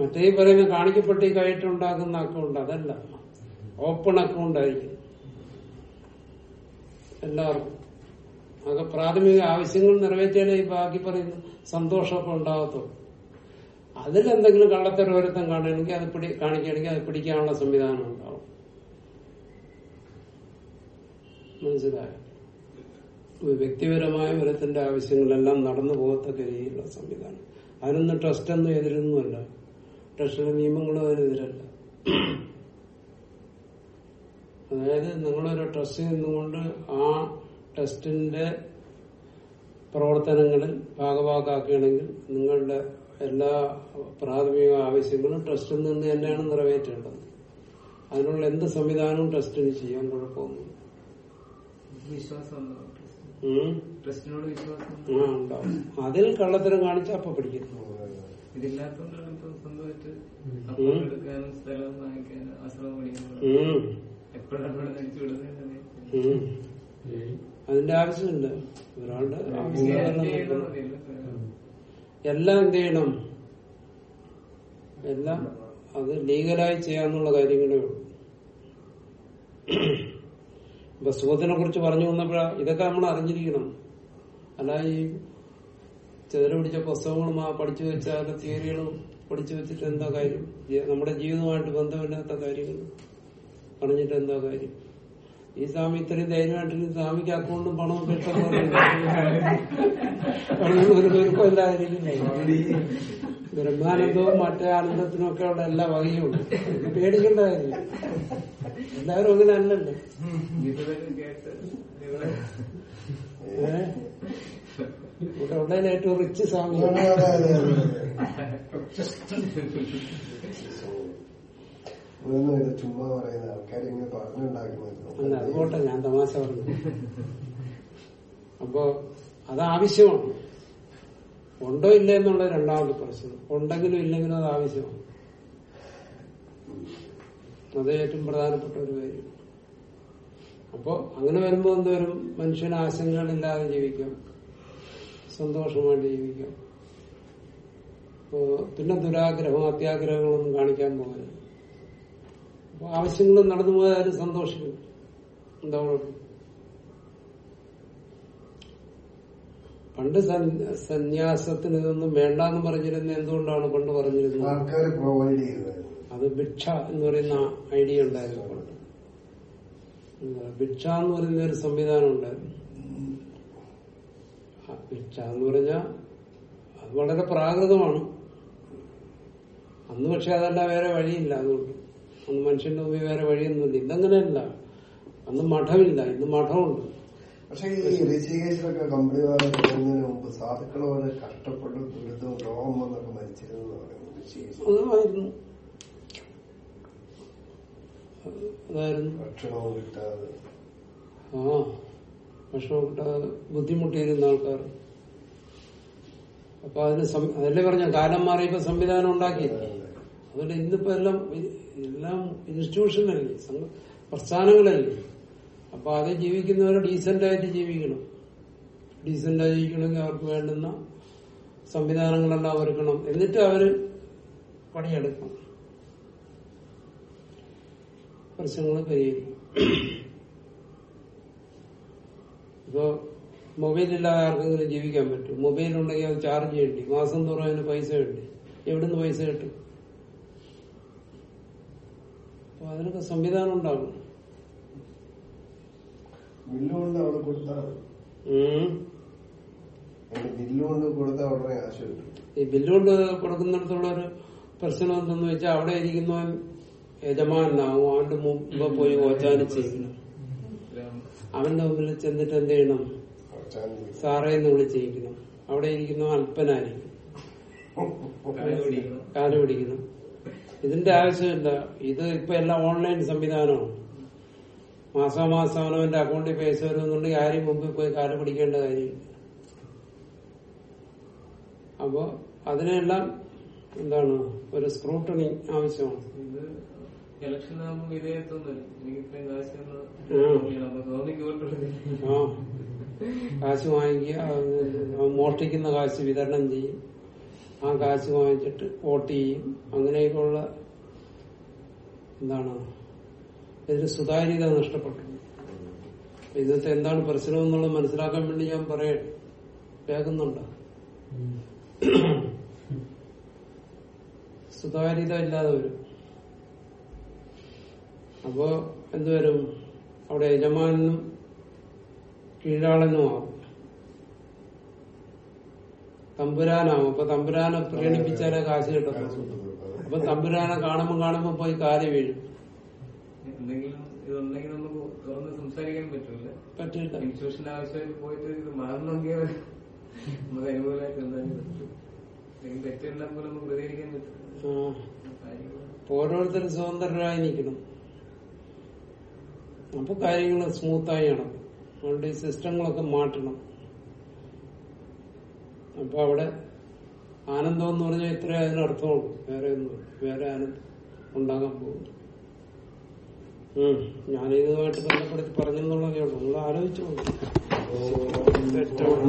മറ്റേ പറയുന്ന കാണിക്കപ്പെട്ടി കയറ്റുണ്ടാക്കുന്ന അക്കൗണ്ട് അതല്ല. ഓപ്പൺ അക്കൗണ്ട് ആയിരിക്കും. എല്ലാവർക്കും. അതൊക്കെ പ്രാഥമിക ആവശ്യങ്ങൾ നിറവേറ്റിയാലേ ഈ ബാക്കി പറയുന്ന സന്തോഷമൊക്കെ ഉണ്ടാകത്തുള്ളൂ. അതിലെന്തെങ്കിലും കള്ളത്തരം ഒരുത്തം കാണുകയാണെങ്കിൽ അത് പിടി കാണിക്കുകയാണെങ്കിൽ അത് പിടിക്കാനുള്ള സംവിധാനം ഉണ്ടാവും. മനസ്സിലായോ? വ്യക്തിപരമായ ഒരുത്തിന്റെ ആവശ്യങ്ങളെല്ലാം നടന്നു പോകത്തക്ക രീതിയിലുള്ള സംവിധാനം. അതിനൊന്നും ട്രസ്റ്റൊന്നും എതിരൊന്നുമല്ല. ട്രസ്റ്റിന്റെ നിയമങ്ങളും അതിനെതിരല്ല അതായത് നിങ്ങളൊരു ട്രസ്റ്റ് നിന്നുകൊണ്ട് ആ ട്രസ്റ്റിന്റെ പ്രവർത്തനങ്ങളിൽ ഭാഗഭാക്കാക്കുകയാണെങ്കിൽ നിങ്ങളുടെ എല്ലാ പ്രാഥമിക ആവശ്യങ്ങളും ട്രസ്റ്റിൽ നിന്ന് തന്നെയാണ് നിറവേറ്റേണ്ടത്. അതിനുള്ള എന്ത് സംവിധാനവും ട്രസ്റ്റിന് ചെയ്യാൻ കുഴപ്പമൊന്നും അതിൽ കള്ളത്തരം കാണിച്ചാൽ അപ്പൊ പിടിക്കും ഇതില്ലാത്തതുകൊണ്ടാണ് എടുക്കാൻ എടുക്കാനും സ്ഥലം വാങ്ങിക്കാനും ആശ്രമം പഠിക്കാനും എപ്പോഴാണ് നടിച്ചു വിടുന്നത് അതിന്റെ ആവശ്യമില്ല. ഒരാളുടെ. എല്ലാം എന്ത് ചെയ്യണം? എല്ലാം അത് ലീഗലായി ചെയ്യാന്നുള്ള കാര്യങ്ങളേ ഉള്ളൂ. ഇപ്പൊ സുഖത്തിനെ കുറിച്ച് പറഞ്ഞു വന്നപ്പോഴാ ഇതൊക്കെ നമ്മൾ അറിഞ്ഞിരിക്കണം. അല്ല ഈ ചെതല പിടിച്ച പുസ്തകങ്ങളും ആ പഠിച്ചു വെച്ച തിയറികളും പഠിച്ചു വെച്ചിട്ട് എന്താ കാര്യം? നമ്മുടെ ജീവിതമായിട്ട് ബന്ധമില്ലാത്ത കാര്യങ്ങൾ. പറഞ്ഞിട്ട് എന്താ കാര്യം? ഈ സ്വാമി ഇത്രയും ധൈര്യമായിട്ട് സ്വാമിക്ക് അക്കൗണ്ടും പണവും പെട്ടെന്ന് ഒരു കുരുക്കമില്ലാതിരിക്കില്ലേ ബ്രഹ്മാനന്ദവും മറ്റേ ആനന്ദത്തിനും ഒക്കെ അവിടെ എല്ലാ വകയും ഉണ്ട്. പേടിക്കേണ്ട കാര്യം എല്ലാവരും അങ്ങനെ അല്ലല്ലോ. ഏഹ് ഇവിടെ ഏറ്റവും റിച്ച് സ്വാമിയാണ്. ചുമ്മാ പറയുന്ന ആൾക്കാർ ഇങ്ങനെ പറഞ്ഞുണ്ടാക്കുന്നത്. അതുകൊട്ടെ ഞാൻ തമാശ പറഞ്ഞു. അപ്പോ അത് ആവശ്യമാണ്. ഉണ്ടോ ഇല്ല എന്നുള്ള രണ്ടാമത്തെ പ്രശ്നം. ഉണ്ടെങ്കിലും ഇല്ലെങ്കിലും അത് ആവശ്യമാണ്. അത് ഏറ്റവും പ്രധാനപ്പെട്ട ഒരു കാര്യം. അപ്പോ അങ്ങനെ വരുമ്പോ എന്തോരും മനുഷ്യന് ആശങ്കകളില്ലാതെ ജീവിക്കാം. സന്തോഷമായിട്ട് ജീവിക്കാം അപ്പോ പിന്നെ ദുരാഗ്രഹവും അത്യാഗ്രഹങ്ങളൊന്നും കാണിക്കാൻ പോകാൻ അപ്പൊ ആവശ്യങ്ങൾ നടന്നു പോയാലും സന്തോഷിക്കും. എന്താ പണ്ട് സന്യ- സന്യാസത്തിന് ഇതൊന്നും വേണ്ടെന്ന് പറഞ്ഞിരുന്നത് എന്തുകൊണ്ടാണ് പണ്ട് പറഞ്ഞിരുന്നത്? ആൾക്കാർ പ്രൊവൈഡ് ചെയ്തത്. അത് ഭിക്ഷ എന്ന് പറയുന്ന ഐഡിയ ഉണ്ടായിരുന്നു പണ്ട്. ഭിക്ഷ എന്ന് പറയുന്ന ഒരു സംവിധാനം ഉണ്ടായിരുന്നു. ഭിക്ഷ എന്ന് പറഞ്ഞാൽ അത് വളരെ പ്രാകൃതമാണ്. അന്ന് പക്ഷെ അതല്ല വേറെ വഴിയില്ല അതുകൊണ്ട്. അന്ന് മനുഷ്യന്റെ മുമ്പിൽ വേറെ വഴിയൊന്നുമില്ല. ഇന്നങ്ങനെയല്ല അന്ന് മഠമില്ല. ഇന്ന് മഠമുണ്ട്. പക്ഷേ ഈ തുടങ്ങുന്നതിന് മുമ്പ് സാധുക്കൾ വളരെ കഷ്ടപ്പെട്ട് ദുരിതവും രോഗം വന്നൊക്കെ മരിച്ചിരുന്നു അതായിരുന്നു അതായിരുന്നു. ഭക്ഷണവും കിട്ടാതെ. ആ. ഭക്ഷണം അവിടെ ബുദ്ധിമുട്ടിയിരുന്ന ആൾക്കാർ. അപ്പൊ അതിന് അതല്ലേ പറഞ്ഞ കാലം മാറിയപ്പോ സംവിധാനം ഉണ്ടാക്കി. അതുകൊണ്ട് ഇന്നിപ്പോ എല്ലാം എല്ലാം ഇൻസ്റ്റിറ്റ്യൂഷനല്ലേ പ്രസ്ഥാനങ്ങളല്ലേ. അപ്പൊ അത് ജീവിക്കുന്നവർ ഡീസന്റ് ആയിട്ട് ജീവിക്കണം. ഡീസന്റ് ആയി ജീവിക്കണമെങ്കിൽ അവർക്ക് വേണ്ടുന്ന സംവിധാനങ്ങളെല്ലാം ഒരുക്കണം. എന്നിട്ട് അവർ പണിയെടുക്കണം. പ്രശ്നങ്ങൾ പരിഹരിക്കും ഇപ്പോ മൊബൈലില്ലാതെ ആർക്കെങ്കിലും ജീവിക്കാൻ പറ്റും. മൊബൈൽ ഉണ്ടെങ്കിൽ അത് ചാർജ് ചെയ്യേണ്ടി. മാസം തോറും അതിന് പൈസ വേണ്ടി. എവിടുന്ന് പൈസ കിട്ടും? അപ്പൊ അതിനൊക്കെ സംവിധാനം ഉണ്ടാകും ബില്ലുകൊണ്ട് അവിടെ കൊടുത്താൽ ഉം. ബില്ലുകൊണ്ട് കൊടുത്താൽ ഉടനെ കാശ് ഈ ബില്ല് കൊണ്ട് കൊടുക്കുന്നിടത്തുള്ള ഒരു പ്രശ്നം എന്തെന്ന് വെച്ചാൽ അവിടെ ഇരിക്കുന്നവൻ യജമാനാവും. അവന്റെ മുമ്പ് പോയി ഓച്ചാനിച്ചിരിക്കുന്നു ചെയ്യണം അവന്റെ മുമ്പിൽ ചെന്നിട്ട് എന്ത് ചെയ്യണം? സാറേ എന്ന് വിളിച്ചിരിക്കണം അവിടെ ഇരിക്കുന്ന അല്പനായിരിക്കും. കാൽ പിടിക്കണം ഇതിന്റെ ആവശ്യമില്ല ഇത് ഇപ്പൊ എല്ലാം ഓൺലൈൻ സംവിധാനമാണ്. മാസാമാസം അവനവന്റെ അക്കൗണ്ടിൽ പൈസ വരുന്നുണ്ടെങ്കിൽ ആരും മുമ്പിൽ പോയി കാൽ പിടിക്കേണ്ട കാര്യമില്ല അപ്പോ അതിനെല്ലാം എന്താണ്? ഒരു സ്ക്രൂട്ടണി ആവശ്യമാണ്. എനിക്ക് ഇത്രയും കാശ് കാശ് വാങ്ങിക്കുക മോഷ്ടിക്കുന്ന കാശ് വിതരണം ചെയ്യും. ആ കാശ് വാങ്ങിച്ചിട്ട് വോട്ട് ചെയ്യും. അങ്ങനെയൊക്കെയുള്ള എന്താണ്? ഇതിന് സുതാര്യത നഷ്ടപ്പെട്ടു. ഇന്നത്തെ എന്താണ് പ്രശ്നം എന്നുള്ളത് മനസ്സിലാക്കാൻ വേണ്ടി ഞാൻ പറയാം. കേൾക്കുന്നുണ്ട്? സുതാര്യത ഇല്ലാതെ വരും. അപ്പോ എന്തുവരും അവിടെ യജമാനും കീഴാളനുമാവും. തമ്പുരാനാവും. അപ്പൊ തമ്പുരാനെ പ്രീണിപ്പിച്ചാലേ കാശ് കിട്ടത്തുള്ളൂ. അപ്പൊ തമ്പുരാനെ കാണുമ്പോ കാണുമ്പോ പോയി കാര്യം വീഴും. സംസാരിക്കാൻ പറ്റൂല പറ്റില്ല. ആവശ്യമായിട്ട് പോയിട്ട് ഇത് മാറണമെങ്കിൽ നമുക്ക് അനുകൂലമായിട്ട് എന്തായാലും പറ്റും. എന്തെങ്കിലും തെറ്റുണ്ടാകുമ്പോൾ നമുക്ക് പ്രതികരിക്കാൻ പറ്റും. ആ. കാര്യങ്ങൾ. അപ്പൊ ഓരോരുത്തരും സ്വതന്ത്രരായി നിൽക്കണം. അപ്പൊ കാര്യങ്ങൾ സ്മൂത്തായി നടക്കും അതുകൊണ്ട് ഈ സിസ്റ്റങ്ങളൊക്കെ മാറ്റണം അപ്പൊ അവിടെ ആനന്ദം എന്ന് പറഞ്ഞാൽ ഇത്ര അതിനർത്ഥമാണ് വേറെ ഒന്നും വേറെ ആനന്ദം ഉണ്ടാകാൻ ഉം ഞാനിതുമായിട്ട് ബന്ധപ്പെടുത്തി പറഞ്ഞെന്നുള്ളതേ ഉള്ളൂ നിങ്ങൾ ആലോചിച്ചു തെറ്റാണ്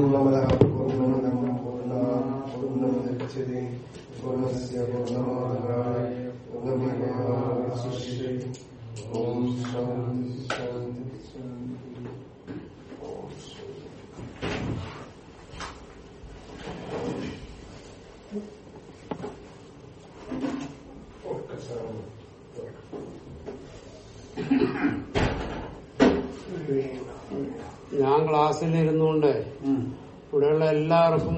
ഓം ശാന്തി ശാന്തി ഓം ഞാൻ ക്ലാസ്സിൽ ഇരുന്നുകൊണ്ട് ഇവിടെയുള്ള എല്ലാവർക്കും